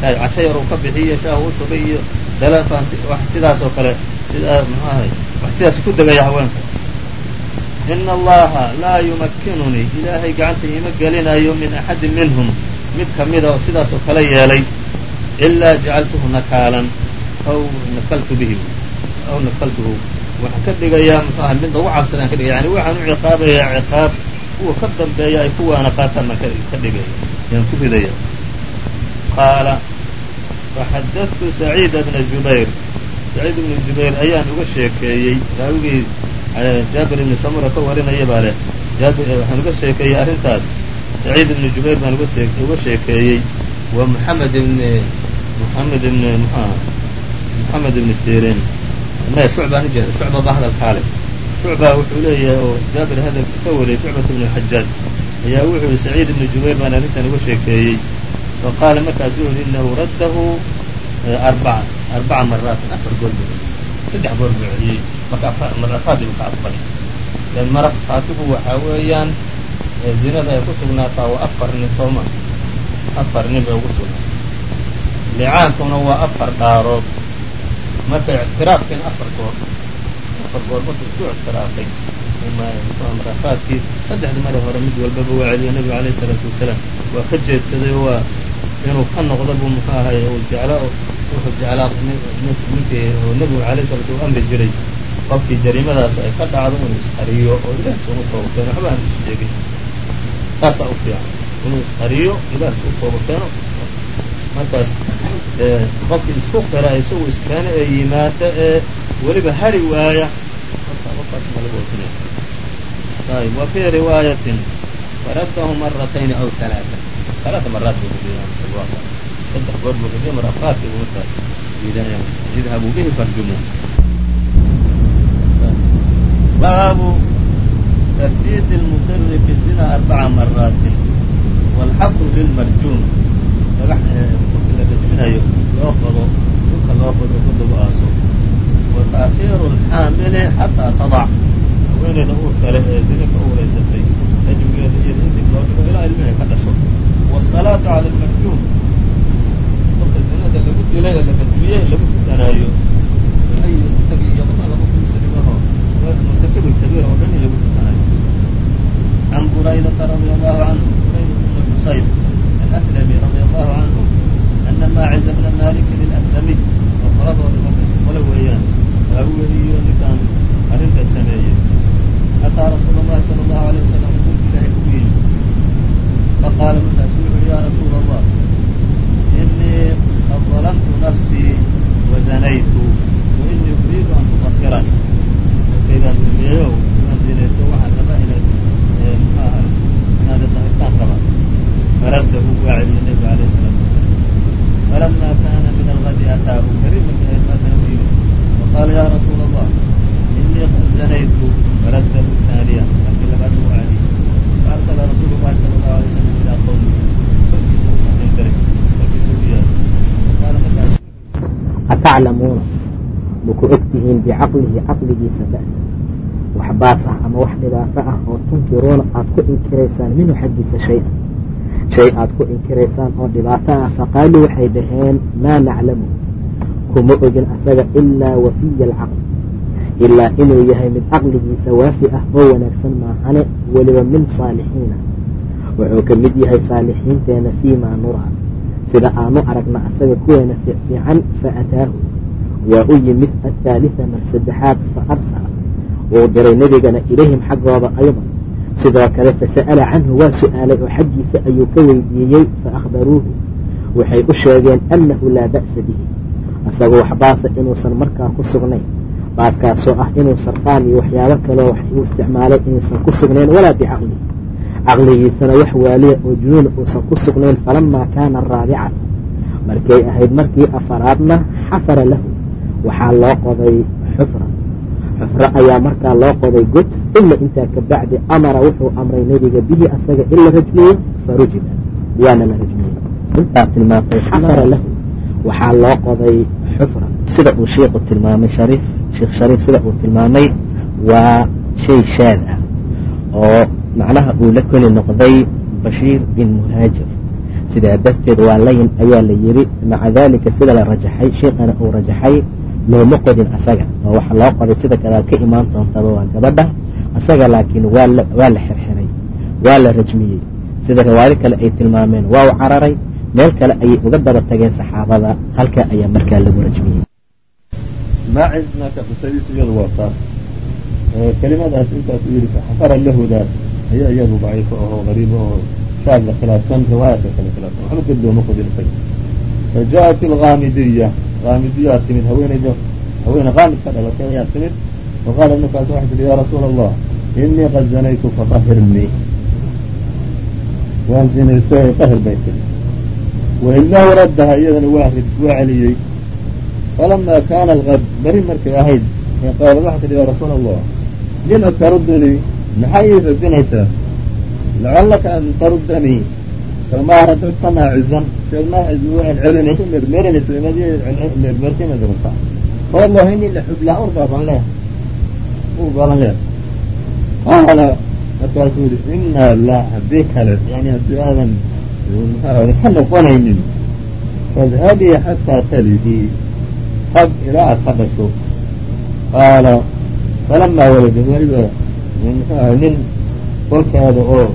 casho yar uu ka bixiyo shaah u shubay iyo sidaas oo kale sidaas ku degaya haweenka ina allaha laa yumakkinunii ilaahay gacanta iima gelinayo min axadin minhum mid kamida oo sidaas oo kale yeelay ilaa jacaltuhu nakaalan aw nakaltu bihi aw nakaltuhu waxaan ka dhigayaa muxuu ahay mid lagu cabsadaan ka dhigaya yani waxaan u ciqaabayaa ciqaab kuwa ka dambeeya ay kuwaana qaataan baan ka dhigaya yaan ku ridaya qaala faxadadtu saciida bna jubayr saciid ibnu jubayr ayaan uga sheekeeyey raawigii jaabir ibni samura ka warinaya baa leh waxaan uga sheekeeyey arrintaas saciid ibni jubayr baan uga sheekeeyey wa moxamed ibni moxamed ibni mxua moxamed ibni sirin maya shucbaan ujeeda shucba baa hadalkaa leh shucba wuxuu leeyahay oo jaabir hadalka ka wariyay shucbat ibnu xajaaj ayaa wuxuu yihi saciid ibni jubayr baan arrintan uga sheekeeyey fa qaala markaasu wuxu inahu raddahu arbaca arbaca maraatin afar goor buu saddex goor buu celiyey marka marataadii buu ka aqbalay lan marataatigu waxaa weeyaan zinada ay ku sugnaataa waa afar nin sooma afar nin bay ugu sugnaa licaankuna waa afar dhaarood marka ictiraafkiina afar goor afar goor markuu isku ictiraafay marataadkii saddexda mare hore mid walbaba waa celiyo nebigu alayh isalaatu wasalaam waa ka jeedsaday waa inuu ka noqdo buu muxuu ahay uu jeclo wuxuu jeclaa ninkii oo nebigu alayh salatu u amri jiray qofkii jariimadaas ay ka dhacdo inuu isqariyo oo ilaah isugu tooba keeno waxba aan is sheegin saasaa u fiican inuu isqariyo ilaah isugu tooba keeno markaas qofkii isku qira isagu iskeeno ee yimaada ee weliba hari waaya ayb wa fii riwaayatin faraddahu maratayni aw alaaa alaaa maraat saddex goor buu xidhiya maraqaadka ugu tahay yidhabu bihi farjumu baabu tartiid lmuqiri fi zina arbaca maraatin waalxaqru lilmarjuum dhagax qofki la dajminayo loo qodo dhulka loo qodo ku lagu aaso wa taakhiiru lxaamili xataa tadac haweeneyda uurkale ee zininka u wareysatay rajmgeeda iyo intig loo dhigo ilaa ilmihay ka dhasho waasalaatu cala almarjuum marka zinada lagu dilay ee lafadiliye lagu fitanaayo ay isagii iyo qofaan lagu finsanimaho murtakibu kabiira oo dhan in lagu fitanaayo can buraydata radia allahu canhu buraydata bn xusayb alaslami radia allahu canhu ana maaciza bna malikin ilaslami oo qoladooda markaysu qole weeyaan waa weliyo ninkaan إنii qad ظلمtu نفسيi وزنaytu وإنii أuriidu an تطهirani markaydaan ulmiyeyo waan zinaysto waxaan rabaa inaad mxuaha inaad dahirtaan raba فرده waa celiye نبgu عليه الصلاaة وسلام فلما كان من الغد أtاaه beri markii aydmaatana u yimid وqاala ya رsuuل الله إنii qad زنayت فرده ثانية markii labaad waa celiye فأرسل رsuuل اللhi صلى الله عليه وسلم إلى qومه ataclamuuna maku og tihiin bicaqlihi caqligiisa ba'sa wax baas ah ama wax dhibaato ah oo tunkiruuna aad ku inkiraysaan minhu xaggiisa shay-a shay aad ku inkiraysaan oo dhibaato ah faqaaluu waxay dhaheen maa naclamu kuma ogin asaga ilaa wafiya alcaql ilaa inuu yahay mid caqligiisa waafi ah oo wanaagsan maahane weliba min saalixiina wuxuu ka mid yahay saalixiinteena fii maa nuraa sida aanu aragna asaga kuweena fiicfiican fa ataahu waa u yimid athaalita mar saddexaad fa arsala wuu diray nebigana ilayhim xaggooda aydan sidoo kale fasa'ala canhu waa su'aalay oo xaggiisa ayuu ka weydiiyey faahbaruuhu waxay u sheegeen annahu laa ba'sa bihi asagoo wax baasa inuusan markaa ku sugnayn baaskaasoo ah inuu sarqaan iyo waxyaabo kaleo wax uu isticmaalay inuusan ku sugnayn walaa bicaqlihi caqligiisana wax waaliya oo junuuna uusan ku sugnayn falamaa kaana araabicata markay ahayd markii afaraadna xafara lahu. Waxaa loo qoday xufra. Xufro ayaa markaa loo qoday god uma intaa ka bacdi amara wuxuu amray nebiga bihi asaga in la rajmiyo farujima waana la rajmiyey intaa tilmaantay xafara lahu. Waxaa loo qoday xufra. Sida uu sheikhu tilmaamay shariif sheekh shariif sida uu tilmaamay waa shay shaad ah oo macnaha uu la keli noqday bashiir bin muhaajir. Sidaa darteed waa layin ayaa la yidhi maca daalika sida la rajaxay sheikana uu rajaxay looma qodin asaga. Oo waxa loo qoday sida gadaal ka imaan doontaba waa gabadha asaga laakiin waa la xirxiray waa la rajmiyey. Sida riwaayado kale ay tilmaameen waa u cararay meel kale ayay uga daba tageen saxaabada halkaa ayaa markaa lagu rajmiyey. Kelimadaas intaas u yidhi xafara lahudaas ayaa iyadu daciifo ahoo qariibo oo shaadla khilaafsan riwaayadka kale khilaafsan waxba dib looma qodin isaga fa ja'at algaamidiya gaamidiyaa timid haweenayda haweene qaamid ka dhalatay ayaa timid faqaalat markaas waxay tihi yaa rasuula allah inii qad zanaytu fatahirnii waan zinaystay tahir bay tiri wailaahu raddaha iyadana waa waa celiyey falama kaana alqad beri markay ahayd qaalad waxay tihi yaa rasuula allah lima tarudunii maxaa ii radinaysaa lacallaka an tarudanii famaa radadta naacizan sheeg naaciz waa celcelinaysa mermerinaysa mermertimad rabtaa wallahi inii la xublaa urbaa baan leehay ur baalan leehay qaala markaasuu yihi inaa la haddii kale yani haddii aadan ka noqonaynin fadhabii xataa talidii hab ilaa aad ka dhasho. Qaala falamaa waladad weliba nin kolkaada oo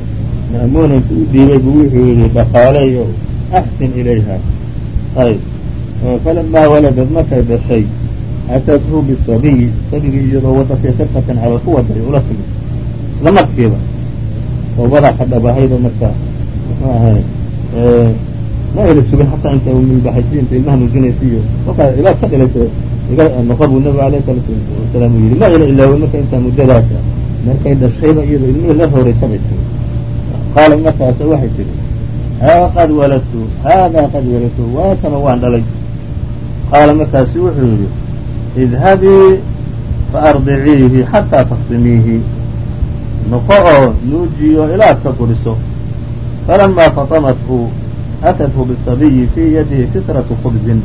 ma'muunanka u dhiibay buu wuxuu yihi dhaqaalay oo axsin ilayha. Ayb falamaa waladad markay dhashay? Atathu bisabiyi sabigii iyadoo fii sirqatin cala ku ula timid isla markiiba toobadaa ka dhabahayd oo marka muxuu ahay ma ayna sugin xataa inta mibaxaysi inta ilmaha nuujinaysa iyo kolkaa ilaad ka dhilayso iga noqo buu nabigu alayh salaatu wasalaam u yidhi ma ayna ilaawin marka intaa muddadaasa markay dhashayba iyadoo ilmihii la horaysa bay tiri. Qaala markaasa waxay tihi qad waladtu haadaa qad waladtu waakana waan dhalay. Qaala markaasu wuxuu yidhi idhabii faardiciihi xataa taktimiihi noqo oo nuujiyo ilaad ka guriso falamaa fatamathu atathu bisabiyi fii yadihi fitratu khubzin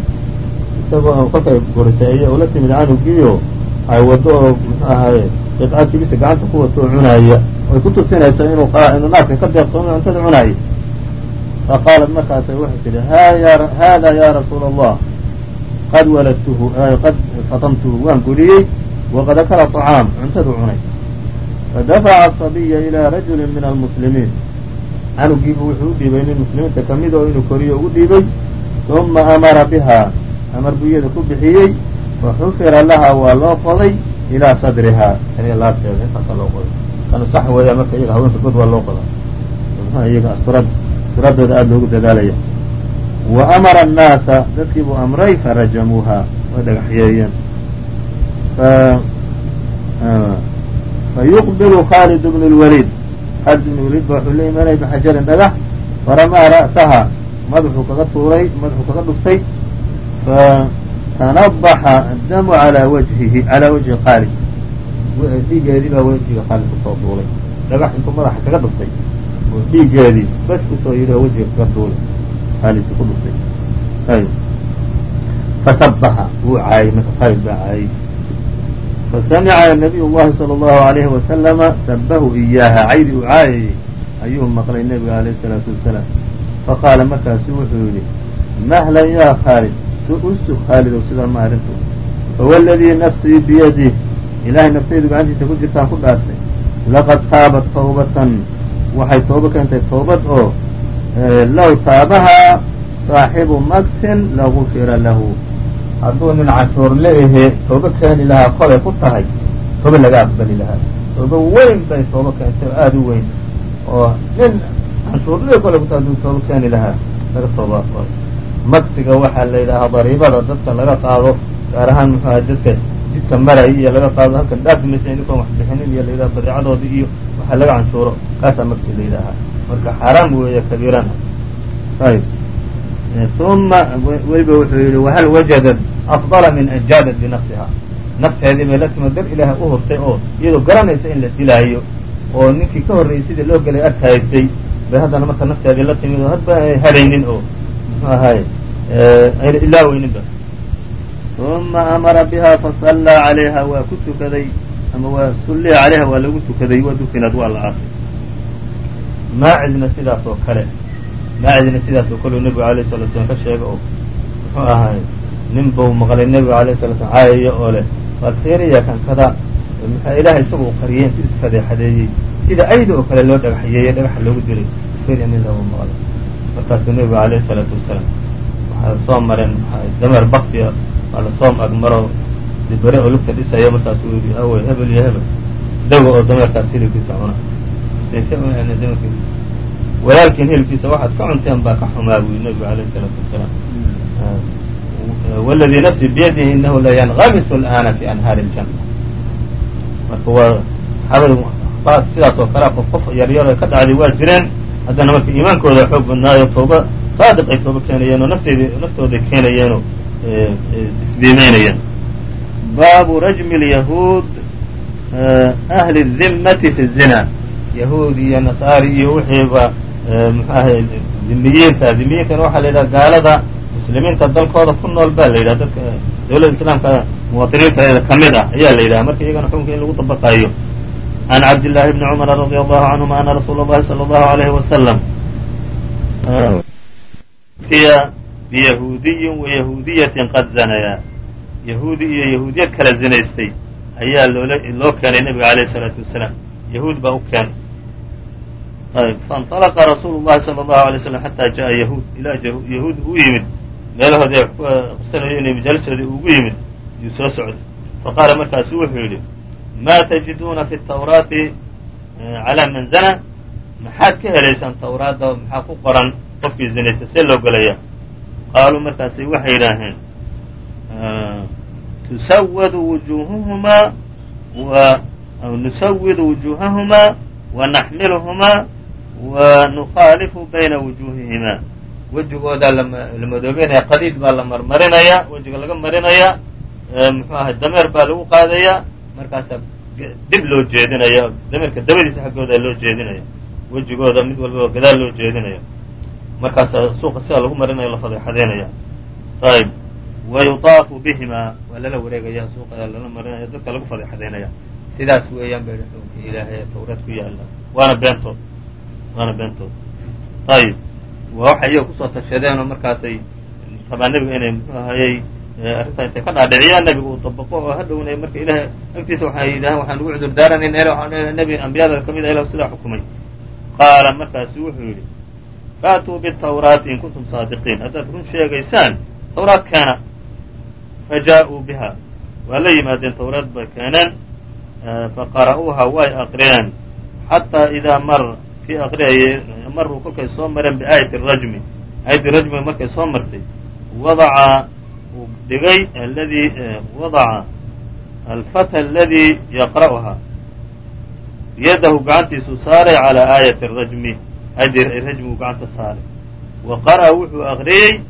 isagoo kolkay gurisay aya ula timid canugiio ay wado oo muxuu ahaye qidca kibisa gacanta ku wato cunaaya ay ku tusinayso inuu inuu naaska ka deeqsoomo cuntada cunaaya faqaalat markaasa waxay tihi hada ya rasuula allah qad waladtuhu qad fatamtuhu. Waan guriyey waqad akala طacaam cuntadu cunay. Fadafaca asabiya ilaa rajuli min almuslimiin. Canugiibu wuxuu u dhiibay nin muslimiinta ka mid oo inuu koriyo ugu dhiibay. Uma amara bihaa amar buu iyada ku bixiyey. Waxufira laha waa loo qoday ilaa sadrihaa laabteeda intaasa loo qoday. Kanu sax weeya marka iyaga haweenka god waa loo qodaa mxua iyaga asturad asturaddooda aada loogu dadaalaya wa amara annaasa dadkii buu amray farajamuuha way dhagaxyeeyeen. Fayuqbilu khaalid bnu lwaliid khaalid bnu waliid ba wuxuu la bixajarin dhagax faramaa ra'saha. Madaxuu kaga tuuray madaxuu kaga dhuftay fatanabaxa addamu alaa wajhihi calaa wajhi khaalid dhiigeedii baa wejiga khaalid ku soo duulay dhagax intuu madaxa kaga dhuftay oo dhiigeedii bas ku soo yidhi oo wejiga kaga duulay khaalidki ku dhuftay ayb fasabaxa wuu caayay marka khaalid baa caayay fasamica nabiy llahi sala allahu alayhi wasalama sabahu iyaaha caydi uu caayayey ayuu maqlay nebiga alayh salaatu wasalaam faqaala markaasu wuxuu yidhi mahlan yaa khaalid usug khaalidow sidaa ma arrintu fawaladii nafsii biyadih ilaahay naftaydu gacantiisa ku jirtaan ku dhaartay laqad taabat tawbatan waxay toobo keentay toobad oo low taabahaa saaxibu maksin lagufira lahu hadduu nin cashuur leehe toobo keeni lahaa kolay ku tahay toobo laga aqbali lahaa toobo weyn bay toobo keentay oo aada u weyn oo nin canshuurle kolay ku tahay hadduu toobo keeni lahaa laga toobo aqbalo magsiga waxaa la yidhaahaa dariibada dadka laga qaado gaar ahaan muxuaha dadka jidka maraya iyo laga qaado halkan dhaafi maysa idinkoon wax bixinin iyo layidhaha badeecadoodii iyo waxaa laga canshuuro kaasaa magsi la yidhaahaa marka xaaraam weeye kabiirana. Ayb uma weliba wuxuu yidhi wahal wajadad afdala min an binafsiha nafteedii bay la timid dar ilaahay u hurtay oo iyadoo garanaysa in la dilaayo oo ninkii ka horreeyey sidii loo gelay arkaysay bay haddana marka nafteedii la timid oo hadba ay hadhaynin oo muxuu ahaay ayna ilaaweyninba uma amara biha fasallaa calayha waa ku tukaday ama waa sulliya calayha waa lagu tukaday wa dufinad waa la aasay maacidna sidaas oo kale maacidna sidaas oo kale nebigu alayh salatu slam ka sheega oo muxuu ahaay nin buu maqlay nebiga alayh salatu slam caayaya oo leh waad fiiriya kan kada maxaa ilahay isaga u qariyey intu isfadeexadeeyey sida ayda oo kale loo dhagaxyeeyey dhagaxa loogu dilay fiiriya nin lagu maqlay markaasuu nebigu alayh salaatu wasalaam waxaa soo mareen dameer baktiya waa la soo agmaro dibare oo lugta dhisaya markaasuu yidhi awey hebel iyo hebel. Dago oo dameerkaas hilibkiisa cuna. Walaalkiin hilibkiisa waxaad ka cunteen baa ka xumaa buu nebigu alayh salaatu wasalaam. Wladii nafsi biyadihi inahu la yanqamisu alana fi anhaari اljanna marka waa saxaabada sidaas oo kale qof qof yaryar ka dhacday waa jireen haddana marka iimaankooda xoog badnaayo tooba saadiq ay tooba keenayeen oo nafteed naftooday keenayeenoo isbiimeynayeen baabu rajmi lyahuud ahli dimmati fi zina. Yahuud iyo nasaari iyo wixiiba muxu ahay dimiyiinta dimiyiinkana waxaa la yidhaha gaalada muslimiinta dalkooda ku nool baa la yidhaha dadka dawladda islaamka muwaطiniinta ka mid ah ayaa la yidhaha marka iyagana xukunka in lagu dabaqaayo. can cabdillaahi bni cumar radi allahu canhuma ana rasuula اllahi salى allahu alayhi wasalam kiya biyahuudiyin wa yahuudiyatin qad zanayaa yahuudi iyo yahuudiyad kala zinaystay ayaa loola loo keenay nebiga alayh الsalaatu wasalaam yahuud baa u keenay ayb faاnطalaqa rasuulu الlahi salى الlahu عalay slam xataa jaءa yahuud ilaa yahuud u yimid meelahoodii ay aqsanayo inay majaalisoodii ugu yimid yuu soo socday faqaala markaasu wuxuu yidhi ma tajiduuna fi tawraati calaa man zana maxaad ka helaysaan tawraadda maxaa ku qoran qofkii zinaysta see loo gelaya qaaluu markaasay waxay yidhaaheen tusawwadu wujuuhuhumaa wa nusawidu wujuuhahumaa wa naxmiluhumaa wa nukhaalifu bayna wujuuhihimaa wejigoodaa la madoobeynaya qadiid baa la marmarinayaa wejiga laga marinayaa muxuu ahay dameer baa lagu qaadayaa markaasaa dib loo jeedinaya dameerka dabadiisa xaggooda loo jeedinaya wejigooda mid walbaba gadaal loo jeedinaya. Markaasaa suuqa sidaa lagu marinaya la fadeexadeynaya ayb wa yutaafu bihimaa waa lala wareegaya suuqa lala marinaya dadka lagu fadeexadeynaya sidaas weeyaan bay xukunkii ilaahay ee tawreed ku yaalla. Waana beentood waana beentood ayib waa waxay iyaga ku soo tashadeen oo markaasay rabaan nebiga inay muxuu ahayey arrintaa intay ka dhaadhiciyaan nebiga uu dabaqo oo hadhowna marka ilahay agtiisa waxay yidhahaan waxaan ugu cudur daaranayn nebi ambiyada ka a ilah sidaa xukumay qaala markaasu wuxuu yidhi faatuu bitawraati in kuntum saadiqiin haddaad run sheegaysaan tawraad keena fa jaa-uu biha. Waa la yimaadeen tawraad bay keeneen faqara'uuha way aqriyeen xataa idaa mar kii aqriyayay maruu kolkay soo mareen biaayati rajmi. Aayadii rajmiga markay soo martay wadaca dhigay aladii wadaca alfata aladii yaqra'uhaa yadahu gacantiisuu saaray calaa aayati rajmi rajmigu gacanta saaray. Wa qara'a wuxuu aqriyey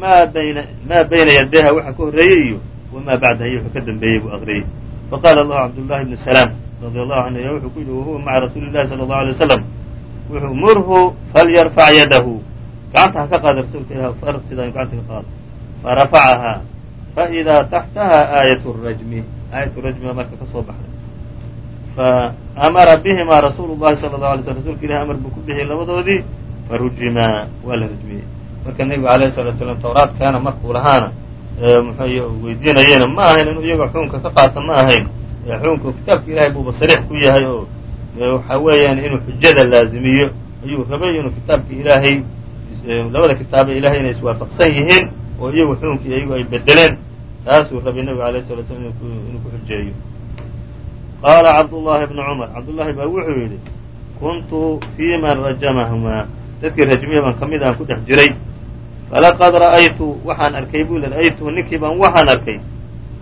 maa bayna yadayha waxa ka horreeyey iyo wamaa bacdaha iyo wuxuu ka dambeeyey buu aqriyey. Faqala lahu cabdullahi bnu salaam radi allahu canhu ya wuxuu ku yidhi wahuwa maca rasuuli llahi sala allahu alay wasalam wuxuu murhu falyarfac yadahu. Gacanta ha ka qaada rasuulka ilah far sidaa gacanta ka qaado farafacahaa faidaa taxtaha aayatu rajmi aayatu rajmiga marka ka soo baxday rasuulu llahi sala allahu alay slam rsulka ilahi amar buu ku bixiyey labadoodii farujimaa waa la rajmiyey marka nebigu alayhi salatu salaam tawraadkaana markuu lahaana muxuu weydiinayena ma ahayn inuu iyaga xukunka ka qaata ma ahayn xukunka kitaabka ilahay buuba sariix ku yahay oo waxa weeyaan inuu xujada laazimiyo ayuu rabay inuu kitaabka ilaahay labada kitaaba ilahay inay oo iyagu xukunkii iyagu ay bedeleen taasuu rabay nebiga alayh salatu slam inuu ku xujeeyo qaala cabdullahi bnu cumar cabdullaahi baa wuxuu yidhi kuntu fii man rajamahumaa dadkii rajmiya baan ka mid ahan ku dhex jiray. Falaqad ra'aytu waxaan arkay buu ra'aytuhu ninkii baan waxaan arkay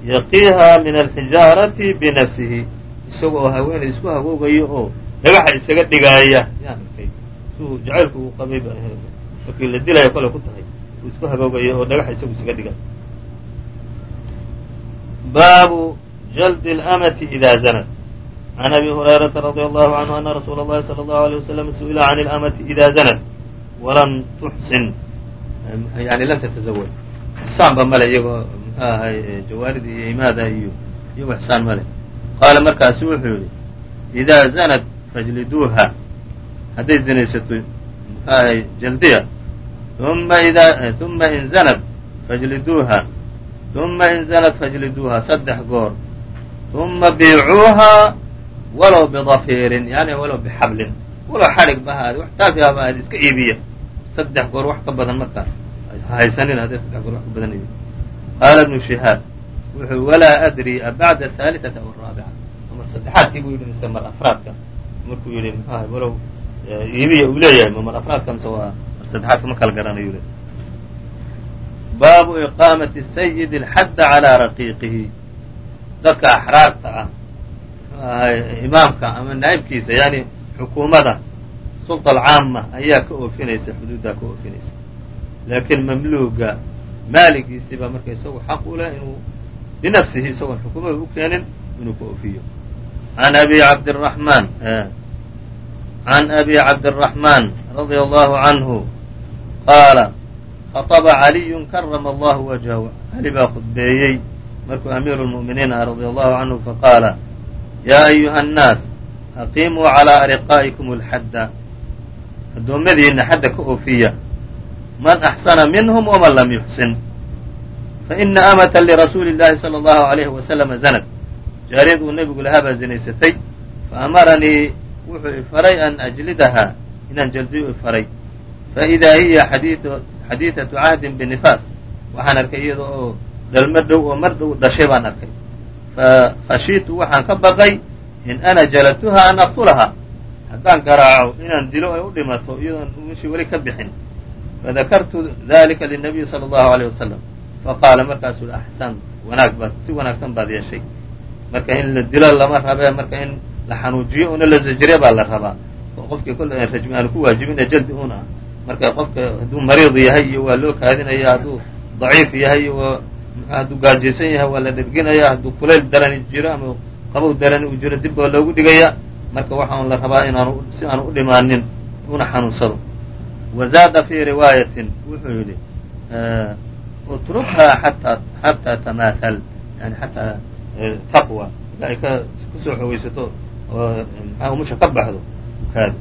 yaqiiha min alxijaarati binafsihi isaga oo haweenay isku hagoogayo oo dhagaxa isaga dhigaaya yaan arkay. Suu jacaylku uu qabay markii la dilaya kole ku tahay uu isku hagoogayo oo dhagaxa isagu isaga dhigay baabu jaldi اlamati ida zanat can abi hurayrata radia allahu canhu ana rasuula اllahi salى allahu alيه wasalam su'ila can اlamati ida zanat walam tuxsin yani lam tatazawaj ixsaanba male iyagoo muxuu ahay jawaarida iyo imaada iyo iyagoo ixsaan male qaala markaasu wuxuu yidhi idaa zanad fajliduuha hadday zinaysato muxuu ahay jaldiya uma in zanad fajliduuha uma in zanad fajliduuha saddex goor uma biicuuha walow bidafiirin yani walow bixablin walow xadhig ba ahaade wax taafiha ba ahaade iska iibiya saddex goor wax ka badan markaa haysanin hadday saddex goor wax ka badan iibiya qaala ibnu shihaab wuxuu walaa adri abacda ahaaliثata aw araabica mar saddexaadkii buu yidhi mise mar afraadka markuu yidhi mxuaha walow iibiya uu leeyahay ma mar afraadka mise waa mar saddexaadka ma kala garanayu le baabu iqaamati sayidi اlxadda calىa raqiiqihi. Dadka axraarta ah imaamka ama naa'ibkiisa yani xukuumada sulta alcaama ayaa ka oofinaysa xuduuddaa ka oofinaysa. Laakiin mamluuga maaligiisii baa marka isagu xaq u leh inuu binafsihi isagoon xukuumada u keenin inuu ka oofiyo. An abi cabdiraxmaan can abi cabdiraxmaan radia allahu canhu qaala khaطba caliyu karama allahu wajhahu cali baa khudbeeyey markuu amiiru lmu'miniin ah radia allahu canhu faqaala yaa ayuha annaas aqiimuu calaa ariqaa'ikum alxadda addoommadiinna xadda ka oofiya man axsana minhum waman lam yuxsin faina amata lirasuuli llahi sala allahu alayhi wasalama zanad jaariyad uu nebigu lahaa baa zinaysatay fa amaranii wuxuu ifaray an ajlidahaa inaan jaldiyo ifaray faidaa hiya xadiiثatu cahdin binifaas waxaan arkay iyada oo dhalmo dhow oo mar dhow dhashay baan arkay fakhashiitu waxaan ka baqay in ana jalatuha an aqtulahaa haddaan garaaco inaan dilo ay u dhimato iyadoon mishii weli ka bixin fadakartu dalika linabiyi sala allahu aleyh wasalam faqaala markaasuu hi axsan wanaag baad si wanaagsan baad yeeshay marka in la dilo lama rabe marka in la xanuujiyo una la zajriya baa la rabaa oo qofkii kolle rajmi aanu ku waajibina jaldi un ah marka qofka hadduu mariid yahay iyo waa loo kaadinaya hadduu daciif yahay iyo hadduu gaajaysan yahay waa la dherginaya hadduu kulayl darani jiro ama qabow darani uu jiro dib loogu dhigaya marka waxa un la rabaa inaanu si u dhimaanin una xanuunsado. Wa zaada fii riwaayatin wuxuu yidhi utrukhaa xataa xataa tamaahal yani xataa taqwa. Ilaa ka ku soo xogeysato oo maxaa umusha ka baxdo kaadi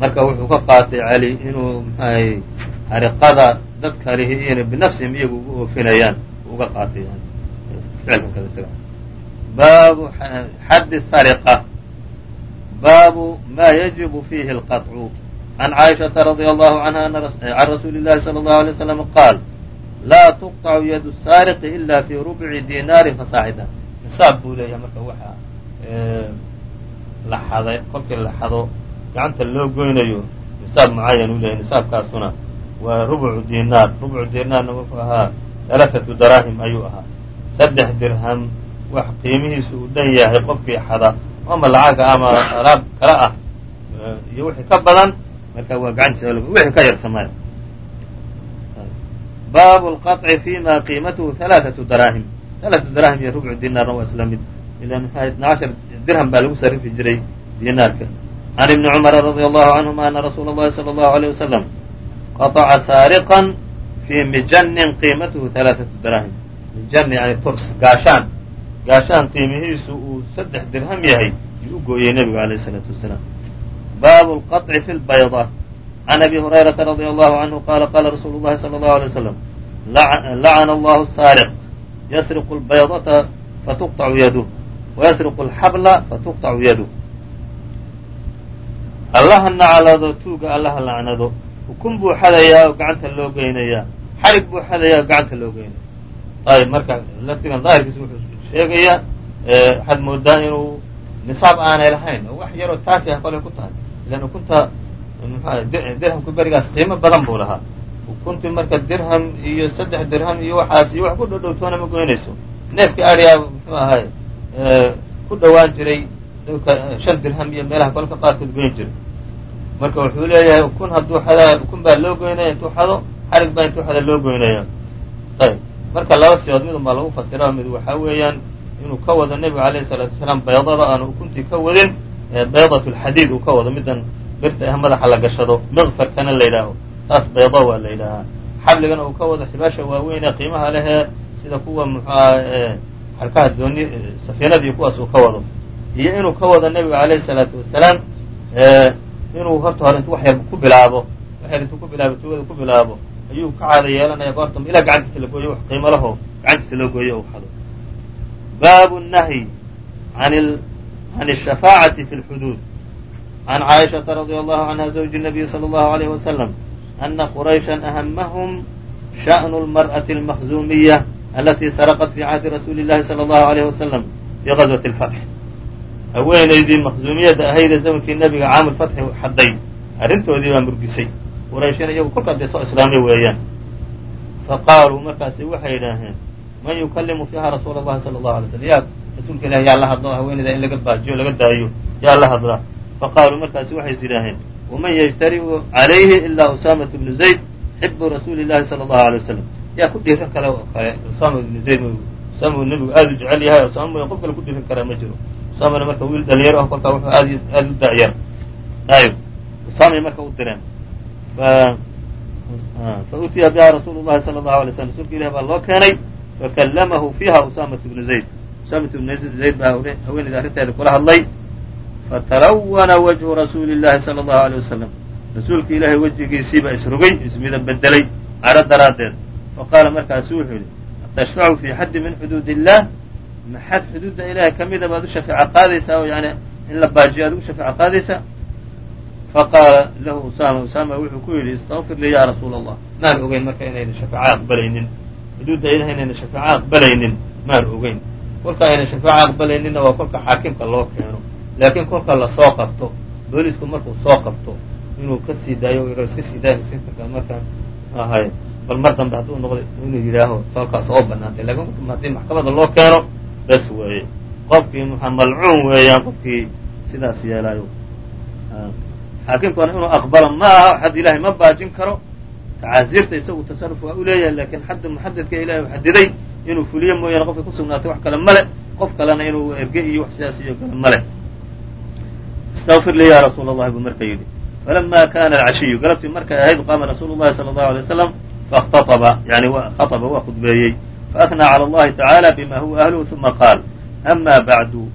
marka wuxuu ka qaatay cali inuu maxaay hariqada dadka lihi inay binafsihim iyagu ugu oofinayaan uga qaatay ficilkan kada isaga baabu xaddi sariqa baabu ma yajibu fiihi alqaطcu can caaishaةa radia allahu canha can rasuuli اllahi salى اllahu alay waslam qaal laa tuqطacu yadu saariqi ila fi rubci dinaarin fasaacida nisaab buu leeyahay marka waxa la xaday kolkii la xado gacanta loo goynayo nisaab mucayan uu leeyahay nisaabkaasuna waa rubcu dinaar rubcu dinaarna wuxuu ahaa alaaatu daraahim ayuu ahaa saddex dirham wax qiimihiisu uu dhan yahay qofkii xada ama lacaga ama alaab kala ah iyo wixii ka badan marka waa gacantiisa wixii ka yarsamay baabu lqaطci fima qiimatuhu halaaثatu daraahim halaaثatu daraahim iyo rubcu dinaarna waa isla mid ila maxaa itna cashar dirham baa lagu sarifi jiray dinaarka can ibni cumara radia allahu canhuma ana rasuula اllahi salى allahu alيyه wasalam qaطca saariqan fii mijanin qiimatuhu halaaثatu daraahim mijan yani turs gaashaan gaashaan qiimihiisu uu saddex dirham yahay yuu u gooyey nebigu alayh الsalaatu wasalaam baabu lqaطci fi lbayda can abi hurayrata radia allahu canhu qaala qaala rasuulu llahi salى allahu alay waslam lacana allahu saariq yasriqu lbaydata fatuqطacu yaduh wayasriqu alxabla fatuqطacu yaduh allaha naclado tuuga allaha lacnado. Ukun buu xadayaa oo gacanta loo geynayaa xarig buu xadayaa oo gacanta loo geynaya. Ayb marka laftigan daahirkiisa wuxuu sheegayaa waxaad moodaa inuu nisaab aanay lahayn oo wax yaroo taafi ah kolay ku tahay. Ilan ukunta mxua dirhamku berigaas qiimo badan buu lahaa. Ukuntii marka dirham iyo saddex dirham iyo waxaas iyo wax ku dhowdhowtoona ma goynayso. Neefkii adhiyaa muxuu ahay ku dhowaan jiray dhowrka shan dirham iyo meelaha kolka qaarkood goyn jiray marka wuxuu leeyahay ukun hadduu xadaa ukun baa loo goynaya intuu xado xarig baa intuu xada loo goynaya. Ayb. Marka laba sibood midun baa lagu fasira mid waxaa weeyaan inuu ka wado nebigu alayhi salaatu wasalaam baydada aanu ukuntii ka wadin baydat lxadiid uu ka wado midan birta ah madaxa la gashado miqfarkana la yidhaaho. Taas bayda waa la yidhaahaa xabligana uu ka wado xibaasha waaweynee qiimaha lehee sida kuwa muxuaha xarkaha dooni safiinadii kuwaas uu ka wado iyo inuu ka wado nebiga alayhi salaatu wasalaam inuu horta hore intu wax yar ku bilaabo wax yar intuu ku bilaabo tuugada ku bilaabo ayuu ka caada yeelanaya goorta ilaa gacantiisa la gooyo wax qiimo laho gacantiisa loo gooyo u xado baabu nahyi can الshafاacati fi اlxuduud عن caaئiشhaةa رadي الله عnهa زوج النبي صلى الله عليه وسلم أنa qرayشhا أhمهم شhأن المرأة المخزuمية التي سرقت في cهdi رasuuل الlahi صلى الله عليه وسلم في غزوة الفتح haweenaydii maqzuumiyada ahayd ee zamankii nabiga caamul fatxi xaday arrintoodii baa murgisay qurayshina iyagu kolkaas bay soo islaamay weeyaan. Fa qaaluu markaasi waxay idhaaheen man yukallimu fiiha rasuula allahi sala allahu alay slam yaa rasuulka ilahi yaa la hadlo haweeneyda in laga baajiyo laga daayo yaa la hadlaa fa qaaluu markaasi waxay is waman yajtari'u calayhi ilaa usaamat bnu zayd xibu rasuuli llahi sala allahu alay wasalam yaa ku dhiiran kale oo kale usaama ibnu zayd usaama uu nebigu aada u jecel yahay usaama qof kale ku dhiiran karaa ma jiro usaamana marka wiil dhalinyaro ah kolkaa wuxuu aad aada u da'yar ayb. Usaamay marka u direen. Fa utiya biha rasuulu llahi sala allahu alay slam rasuulka ilahi baa loo keenay fakallamahu fiiha usaamatu bnu zayd. Usaamatu bnu zayd baa haweenayda arrinteeda kula hadlay. Fatalawana wajhu rasuuli llahi sala allahu alay wasalam rasuulka ilaahay wejigiisiiba isrogay ismida bedelay caro daraaddeed. Faqaala markaasu wuxuu yidhi atashfacu fii xaddi min xuduud illah ma xad xuduudda ilaahay ka mida baad u shafeeco qaadaysaa oo yani in la baajiyo aad ugu shafeeco qaadaysaa faqaala lahu usaama usaama wuxuu ku yidhi istaqfir lii ya rasuula allah maan ogeyn marka inayna shafeeco aqbalaynin xuduudda ilahay inayna shafeeco aqbalaynin maan ogeyn kolka ayna shafeeco aqbalayninna waa kolka xaakimka loo keeno laakiin kolka la soo qabto boolisku markuu soo qabto inuu ka sii daayo iska sii daayo markaan ahay bal mar dambe hadduu noqdo inuu yidhaaho solkaas oo banaantay laakiin haddii maxkamada loo keeno bes weeye qofkii malcuun weeyaan qofkii sidaas yeelaayo. Ah, Xaakimkuna inuu aqbalo ma aha xad ilaahay ma baajin karo. Tacaasiirta isagu tasarruf waa uleeyahay leeyahay laakiin xadda muxadadka ilaahay xadiday inuu fuliyo mooyaane qofka ku sugnaatay wax kale male qof kalena inuu erge iyo wax sidaas iyo kale ma le istaqfir lii ya rasuula allahi buu marka yidhi. Falama kana alcashiyu galabtii markay ahayd qaama rasuulu llahi sala allahu alay wasalam fakhtaaba yani khaطaba waa khudbeeyey. faأhnىa calى اllahi tacaalى bima huwa ahluhu ثuma qaal ama bacdu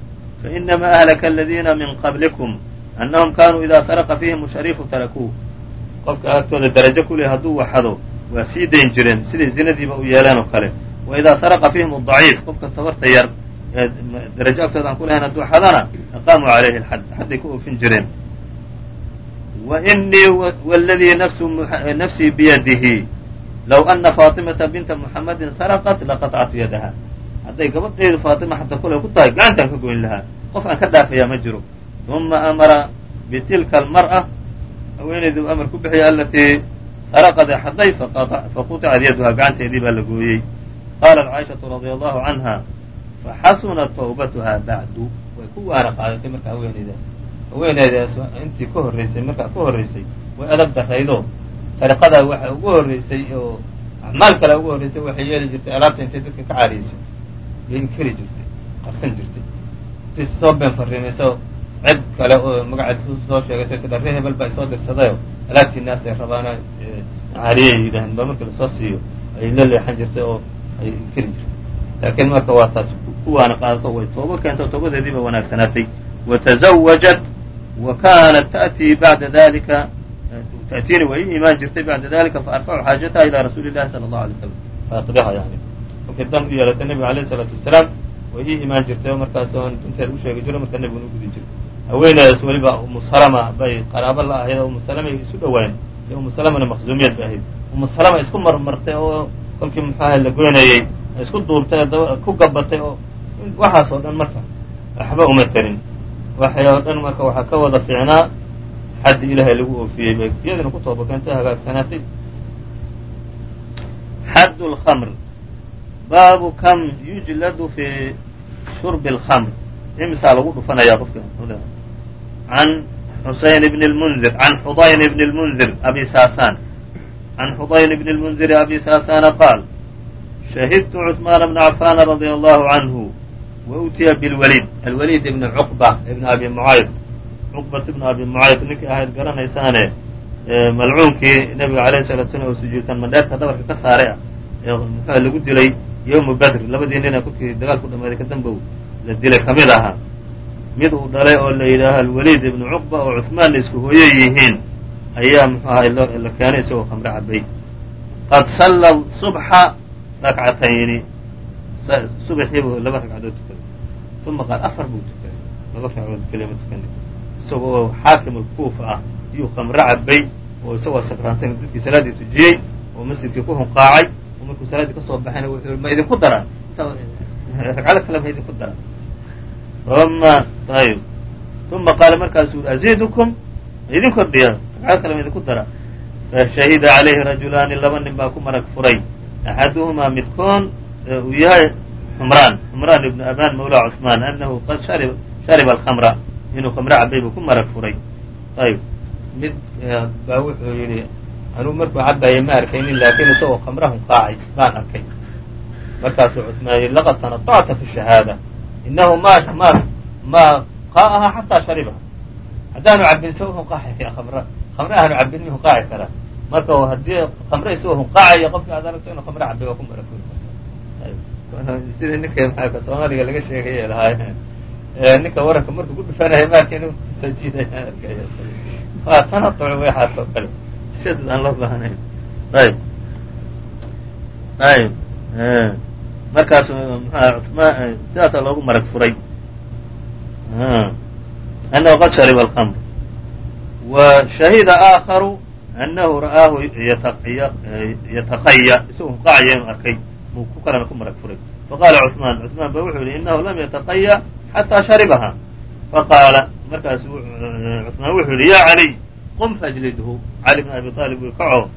fainama ahlaka aladina min qablikum anahum kanuu ida sarqa fihim shariifu tarakuuh qofka agtooda darajo ku leh hadduu waxado waa sii dayn jireen siday zinadiiba u yeeleen oo kale wa idaa saraqa fihim adaciif qofka tabarta yar ee darajo agtooda aan ku lahayn hadduu xadana aqaamuu calayhi alxad xadday ku oofin jireen wa inii wladii nafsii biyadihi low ana faatimata binta muxamadin saraqat laqaطcatu yadaha hadday gabadhaydu faatima xataa kule ku tahay gacantaan ka goyn lahaa qof aan ka dhaafayaa ma jiro uma amara bitilka almar'a haweenayduu amar ku bixiyay alatii saraqad ee xadday faquطicat yaduha gacanteedii baa la gooyey qaalat caaishatu radia allahu canha faxasunat tawbatuha bacdu way ku waana qaadatay marka haweenaydaas haweenaydaas intii ka horreysay markaa ka horreysay way adab daraydo sariqadaa waxa ugu horreysay oo acmaal kale ugu horreysay waxay yeeli jirtay alaabta intay dadka ka caariysay bay inkeri jirtay qarsan jirtay. Intay soo been fariimayso cid kale oo magaceed soo sheegatay tidha hebel baa isoo dirsadayo alaabtii naas ay rabaana caariyay yidhaaheen baa markii la soo siiyo ay la leexan jirtay oo ay inkeri jirtay. Laakiin marka waa taas kuwaana qaadato way toobo keento toobadeediiba wanaagsanaatay watazawajat wa kanat ta'tii bacda dalika ta'tiini way ii imaan jirtay bacda dalika faarfacu xaajataha ilaa rasuuli llahi sala allahu alay slam faaqdiha yani. Markay dan yeelatay nebiga alayh isalaatu wasalaam way ii imaan jirtay oo markaas oon dunteeda u sheegi jiro marka nebiguna u gudi jiray. Haweeneedaas weliba umu salama bay qaraabo la ahayd oo umu salamay isu dhowaayeen iyo umu salamana maqsuumiyad bay ahayd. Umu salama isku marmartay oo kolkii muxuaha la goynayey isku duubtay oo ku gabatay oo waxaas oo dhan marka waxba uma tarin waxay oo dhan marka waxaa ka wada fiicnaa xaddi ilaahay lagu oofiyey bay iyadana ku tooba keentay hagaagsanaatay xadd lkamr baabu kam yujladu fi shurbi اlkamr imisaa lagu dhufanayaa qofka an xusayn bn lmundir an xudayn bn lmundir abi saasaan can xudayn bn lmundir abi saasana qaal shahidtu cثmaan bna cafana radia allahu canhu wa utiya alwaliid ibn cuqba ibn abi mucayd cuqbat ibn abi mucayd ninkii ahayd garanaysaane malcuunkii nabiga alayh salatu slam oo sujuudsan mandheerka dabarka ka saaray ah ee muxua lagu dilay yowma badr labadii nina kolkii dagaalku dhamaaday kadambow la dilay ka mid ahaa mid uu dhalay oo la yidhaaho alwaliid ibnu cuqba oo cuhmaanna isku hooye yihiin ayaa muxuu ahay la keenay isagoo khamre cabay qad salla subxa rakcatayni subaxiibu laba ragcadood tukaday uma qaal afar buu tukaday laba ragcadood keliya ma isagoo xaakim alkuufa ah iyuu khamre cabay oo isagoo sakraansan dadkii salaaddii tujiyey oo masjidkii ku hunqaacay oo markuu salaaddii ka soo baxayna wuxuu ma idinku daraan ragcado kale ma idinku daraan uma ayb uma qaala markaasuu yuri aziidukum ma idin kordhiya ragcado kale ma idinku dara fashahida calayhi rajulaani laba nin baa ku marag furay. Axaduhumaa midkoon uu yahay xumraan xumraan ibnu aban mawla cusmaan anahu qad shariba alkhamra inuu khamre cabay buu ku marag furay. Ayb mid baa wuxuu yidhi anuu markuu cabaayay ma arkaynin laakiin isagoo khamre hunqaacay baan arkay. Markaasuu cusmaan yidhi laqad tanatacta fi shahaada inahu ma ma ma qaa'aha xataa sharibaha haddaanu cabin isagoo hunqaacay khamre khamre aanu cabin mi hunqaaci karaa? Marka haddii khamre isagoo hunqaacaya qofki aad aragto inuu khamre cabay ku marag furi sidii ninka maxaa soomaaliga laga sheegaya lahaay ninka waranka markuu ku dhufanaya maarka inuu soo jiidaya waa tanatuc waxaas oo kale. Shadad aan loo baahnayn ayb ayb markaasu mxua cusmaan sidaasaa loogu marag furay. Annahu qad shariba alkhamr. Wa shahida aakaru annahu ra'aahu yataqaya isagoo hunqaacaya inuu arkay ku kalena ku marag furay. Faqaala cusmaan cusmaan ba wuxuu yihi inahu lam yataqaya xataa sharibaha faqaala markaasu cusmaan wuxuu yihi ya caliy qum fajlidhu cali bn abi aalib wi kaco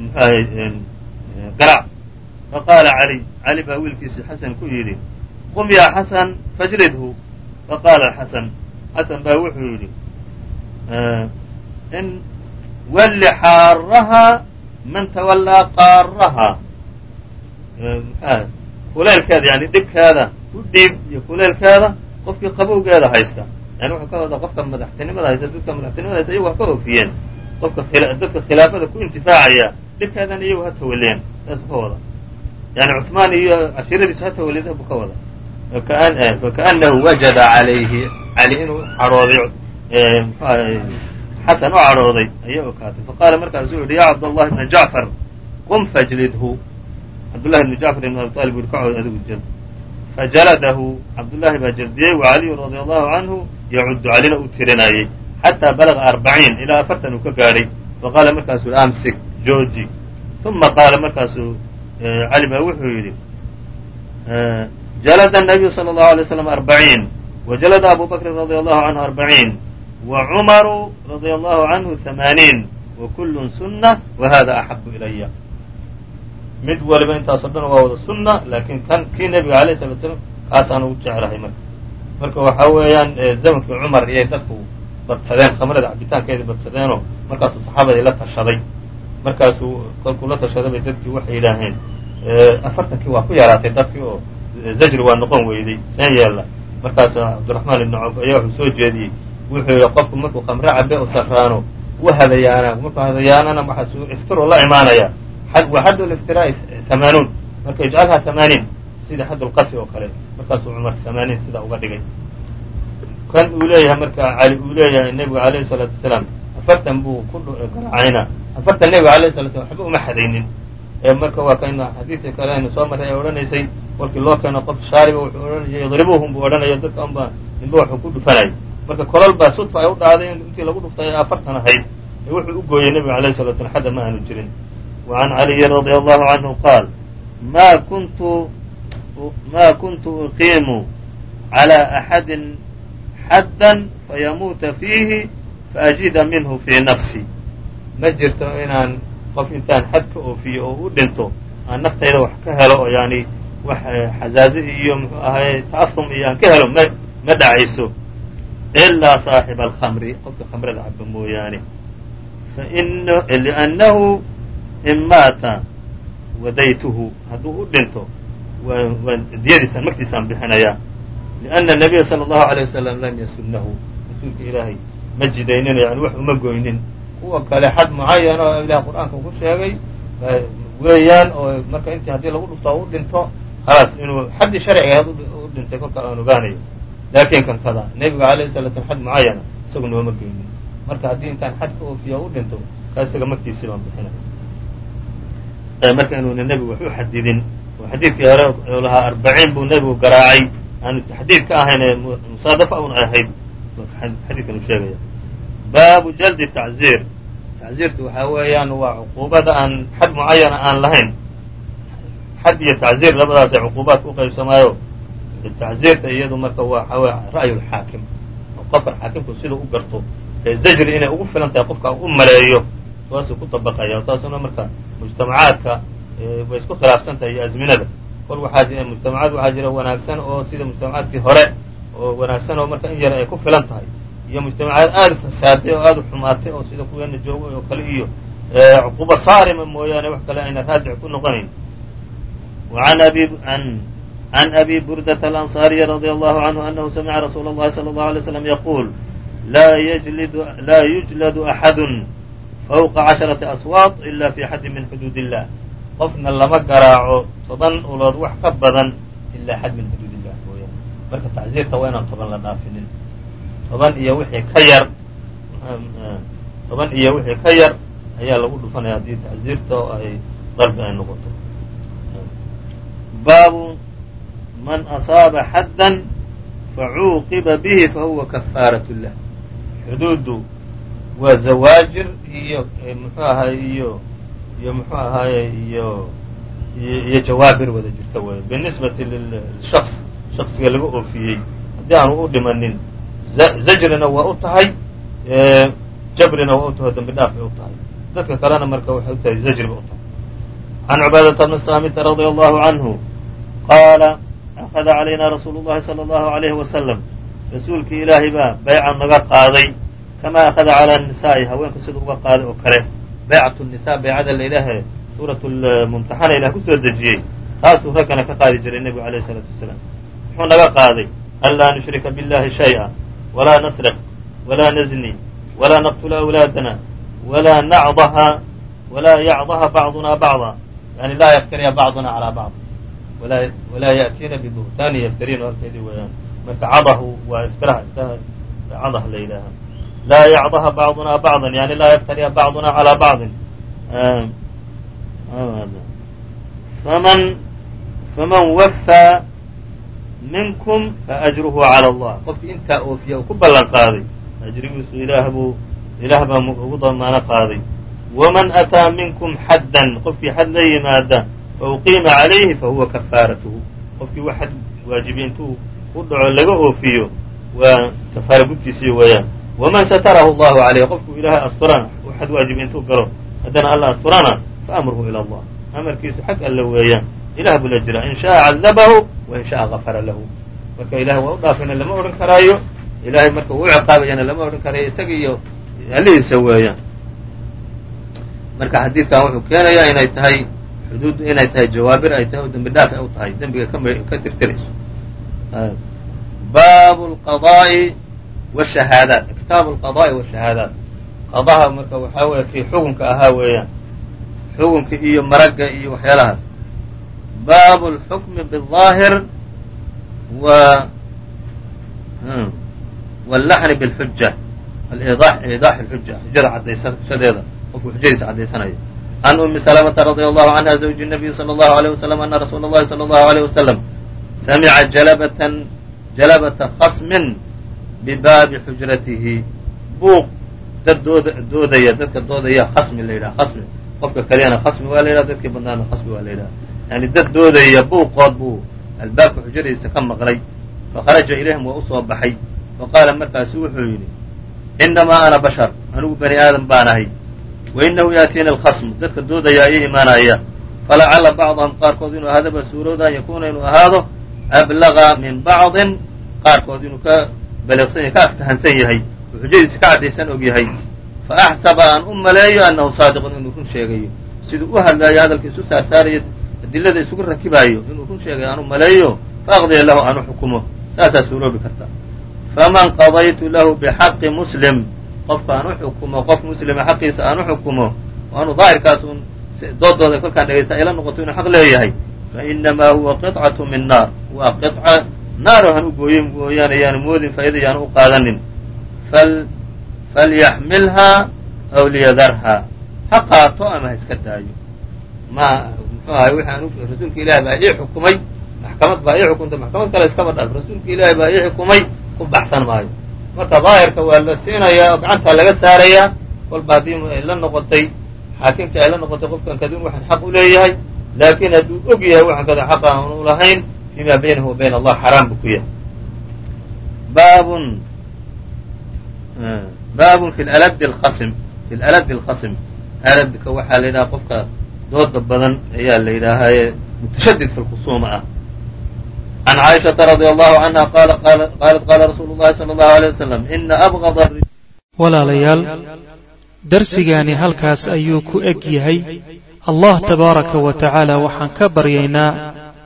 mxuahay garaac faqaala caliy cali baa wiilkiisi xasan ku yidhi qum yaa xasan fajlidhu faqaala xasan xasan baa wuxuu yidhi in walli xaaraha man tawallaa qaaraha mxuaha kuleelkeeda yani dhibkeeda u dhiib iyo kuleelkeeda qofkii qabowgeeda haysta. Yani wuxuu ka wadaa qofka madaxtinimada haysta dadka madaxtinimada haysta iyagu ha ka qofka dadka khilaafada ku intifaacaya dhibkeedana iyagu ha tawaliyeen saasuu ka wada. Yani cusmaan iyo cashiiradiisu ha tawalida buu ka wada. Fakaanahu wajada calayhi cali inuu cadhooday mxuaha xasan u cadhooday ayaa okaatay faqaala markaasuu yihi ya cabdallahi bna jacfar qum fajlidhu. Cabdullahi ibnu jacfar ibn abi talib ui kacod adigu jad fajaladahu cabdullaahi baa jaldiyey wa caliyun radia allahu canhu yacudu calina uu tirinayey xataa balaga arbaciin ilaa afartan uu ka gaadhay faqaala markaasuu yihi amsik jooji uma qaala markaasuu cali baa wuxuu yidhi jalada nabiyu sala allahu alay slam arbaciin wa jalada abu bakrin radia allahu canhu arbaciin wa cumaru radia allahu canhu hamaaniin wa kullun sunna wa hada axabu ilaya mid waliba intaasoo dhan waa wada sunna laakiin kan kii nebiga alayh salatu slam kaasaan ugu jeclahay marka. Marka waxaa weeyaan zamankii cumar iyay dadku badsadeen khamrada cabitaankeedii badsadeenoo markaasuu saxaabadii la tashaday. Markaasuu kolkuu la tashaday bay dadkii waxay yidhaaheen afartankii waa ku yaraatay dadkii oo zajri waa noqon weyday seen yeella. Markaas cabdiraxmaan ibnu cawf ayaa wuxuu soo jeediyey. Wuxuu yidhi qofku markuu khamre cabe u safraano u hadayaana markuu hadayaanana waxaasuu iftiruu la imaanaya wa xadd liftiraa'i hamaanuun marka ijcalhaa hamaaniin sida xadd lqafi oo kale markaasuu cumar hamaaniin sidaa uga dhigay. Kan uu leeyahay marka cali uu leeyahay nebigu alayhi salaatu wasalaam afartan buu ku garaacayna. Afartan nebiga alayh salatu slam waxba uma xadaynin. Marka waa kan xadiidka kale aynu soo marray ee odhanaysay kolkii loo keeno qof shaariba wuxuu odhanaya idribuhum buu odhanaya dadka unba inba waxuu ku dhufanayay marka kolol baa sudfa ay u dhacday intii lagu dhuftay afartan ahayd ee wuxuu u gooyey nebiga alayh salatu slam xadda ma aanu jirin وعn عaliyi radي allahu canhu qaal ma kuntu ma kuntu uqiimu عlى أxadi xadda fayamuuta fiihi faأjida minhu fii nafsi ma jirto inaan qof intaan xad ka oofiyo oo u dhinto aan naftayda wax ka helo oo yani wax xazaazi iyo mxuu ahay ta'ahum iyo aan ka helo ma ma dhacayso ilaa صaaxiba alkhamri qofka khamrada caba mooyaane lأnnahu in maata wadaytuhu hadduu u dhinto diyadiisaan magtiisaan bixinayaa liأna الnabiya salى الlahu عalيه wasalam lam yasunnahu rasuulka ilaahay ma jidaynin yani wax uma goynin kuwa kale xad mucayan oo ilaah qur-aanka ku sheegay weeyaan oo marka intii haddii lagu dhufto u dhinto khalaas inuu xaddii sharcigaad u dhintay kolka aan ogaanayo laakiin kan kada nebiga alayh sala slam xad mucayana isagu nooma geynin marka haddii intaan xad ka oofiya u dhinto kaa isaga magtiisii baan bixinaya marka inuuna nebigu wax u xadidin oo xadiidkii hore u lahaa arbaciin buu nebigu garaacay. Aanu taxdiid ka ahayn ee musaadafa un ahayd xadiidkan uu sheegaya. Baabu jaldi tacziir. Tacziirtu waxaa weeyaan waa cuquubada aan xad mucayana aan lahayn. Xad iyo tacziir labadaasay cuquubaadka u qaybsamaayo. Tacziirta iyadu marka waxa wey ra'yu lxaakim oo qofka xaakimku siduu u garto. Ee zajri inay ugu filan tahay qofka u maleeyo saasuu ku dabaqaya taasuna marka mujtamacaadka way isku khilaafsan tahay iyo azminada kol waxaa jira mujtamacaad waxaa jira wanaagsan oo sida mujtamacaadkii hore oo wanaagsan oo marka in yar ay ku filan tahay iyo mujtamacaad aada u fasaaday oo aada u xumaatay oo sida kuweena joogo oo kale iyo cuquba saarima mooyaane wax kale ayna raajic ku noqonayn عن أbي burdة الأنصاaري رضي الله عنه أنه سمع رsuuل الlhi صلى الله عليه وسلم يقول lا يجلد أحad fawqa casharati aswaaq ila fi xaddin min xuduud illah qofna lama garaaco toban ulood wax ka badan ilaa xad min xuduud illah mooyaan marka tacsiirta waa inaan toban la dhaafinin toban iyo wixii ka yar toban iyo wixii ka yar ayaa lagu dhufanaya haddii tacsiirta oo ay darbi ay noqoto baabu man asaaba xaddan facuuqiba bihi fahuwa kafaaraة lah xuduuddu waa zawaajir iyo muxuu ahaay iyo iyo muxuu ahaaye iyo iyo jawaabir wada jirta wey binisbati lishaks shaksiga laga oofiyey. Haddii aanu u dhimanin zajrina waa u tahay jabrina waa u tahay dambi dhaaf bay u tahay. Dadka kalena marka waxay u tahay zajri bay u tahay. Can cubaadata bni saamita radia allahu canhu qaala akada calayna rasuulu llahi sala allahu alayhi wasalam rasuulkii ilaahay baa bayca naga qaaday kama akada calaa nisaa'i haweenka siduu uga qaaday oo kale baycat nisa baycada la ilaahe suurat mumtaxana ilah ku soo dejiyey taasuu raggana ka qaadi jiray nebigu alayh isalaatu wasalaam muxuu naga qaaday an laa nushrika biاllahi shayئa walaa nasriq walaa nazni walaa naqtula awlaadana walaa nacdaha walaa yacdaha bacduna bacda yani laa yaftariya bacduna calaa bacd walaa ya'tiina bibuhtaani yaftariin horteedii weeyaan marka cadahu waa iftiraha cadah la yidhaaha laa yacdaha bacduna bacda yani laa yaftariya bacduna calaa bacdin faman faman wafaa minkum faajruhu cala allah qofkii intaa oofiya uu ku ballan qaaday ajrigiisu ilaah buu ilaah baa ugu damaano qaaday waman ataa minkum xaddan qofkii xad la yimaada fauqiima calayhi fahuwa kafaaratuhu qofkii wax xad waajibiy intuu u dhaco laga oofiyo waa kafaara gudkiisii weeyaan waman satarahu allahu calayh qofkuu ilaahay asturana xad waajibiy intuu galo haddana alla asturana faamruhu ila allah amarkiisu xag alle weeyaan ilah buu la jiraa in shaءa cadabahu wa in shaءa gafara lahu marka ilahay waa u dhaafina lama odhan karaayo ilahay marka uu ciqaabayana lama odhan karaayo isaga iyo allihiisa weeyaan marka xadiidkan wuxuu keenayaa inay tahay xuduuddu inay tahay jawaabir ay tahay dembi dhaaf u tahay dembiga ka tirtirayso baabu lqadaa'i wshahaadaat kitaabu lqadaa'i washahaadaat qadaha marka waxaa weeye kii xukunka ahaa weeyaan xukunka iyo maragga iyo waxyaalahaas baabu اlxukmi bالظaahir w wاllaxni bاlxuja iidax اlxuja xujada caddaysashadeeda qofku xujadiisa caddaysanaya can umi سلمةa radي allahu canha zawji الnabiy slى اllahu عalيه waslم ana rasuula اllahi slى اllahu عalيه waslم samica jalabatan jalabata khasmin bibaabi xujratihi buuq dad dood doodaya dadka doodaya khasmi la yidhaha khasmi qofka kaliyana khasmi waa la yidhaha dadkii badnaana khasmi waa la yidhaha yani dad doodaya buuqood buu albaabka xujradiisa ka maqlay fakharaja ilayhim waa u soo baxay faqaala markaasu wuxuu yidhi inamaa ana bashar anigu bani aadam baan ahay wa inahu yaatiina alkhasm dadka doodayaa ii imaanaya falacala bacdahum qaarkood inuu ahaadaba suurooda an yakuuna inuu ahaado ablaga min bacdin qaarkood inuu ka balsan ka aftahansan yahay oo xujadiisa ka caddaysan og yahay. Fa axsaba aan u maleeyo annahu saadiqun inuu run sheegayo. Siduu u hadlaayo hadalka isu saarsaaraya adilada isugu rakibaayo inuu run sheegayo aan u maleeyo fa aqdiya lahu aan u xukumo. Saasaa suuroobi karta. Faman qadaytu lahu bixaqi muslim qofka aan u xukumo qof muslima xaqiisa aan u xukumo aanu daahirkaas un doodooda kolkaan dhegaysta ayla noqoto inuu xaq leeyahay. Fa inamaa huwa qicatu min naar. Waa qica naaro han u gooye mooyaane yaanu moodin faaida yaanu u qaadanin. Falyaxmilhaa aw liyadarhaa ha qaato ama ha iska daayo. Ma muxuu ahay wixi anu rasuulka ilaahi baa ii xukumay. Maxkamad baa ii xukumtay maxkamad kale iskaba dhaaf rasuulka ilaahi baa ii xukumay ku baxsan maayo. Marka daahirka waa la siinayaa oo gacantaa laga saarayaa kolba haddii ay la noqotay xaakimkii ay la noqotay qofkan kadin waxaan xaq u leeyahay. Laakiin hadduu og yahay waxaan kada xaqa aanu lahayn fima baynahu wa bayna allah xaraam buu ku yahay baabun baabun fi aladi alqasm fi laladi alqasm aladka waxaa la yidhaha qofka dooda badan ayaa la yidhaahaye mutashadid fi lkhusuuma ah can caaishaةa radي allahu canha qaalat qaala rasuulu llahi salى اllahu alيه wasalam ina abغض walaalayaal darsigaani halkaas ayuu ku eg yahay allah tabaaraka wa tacaala waxaan ka baryaynaa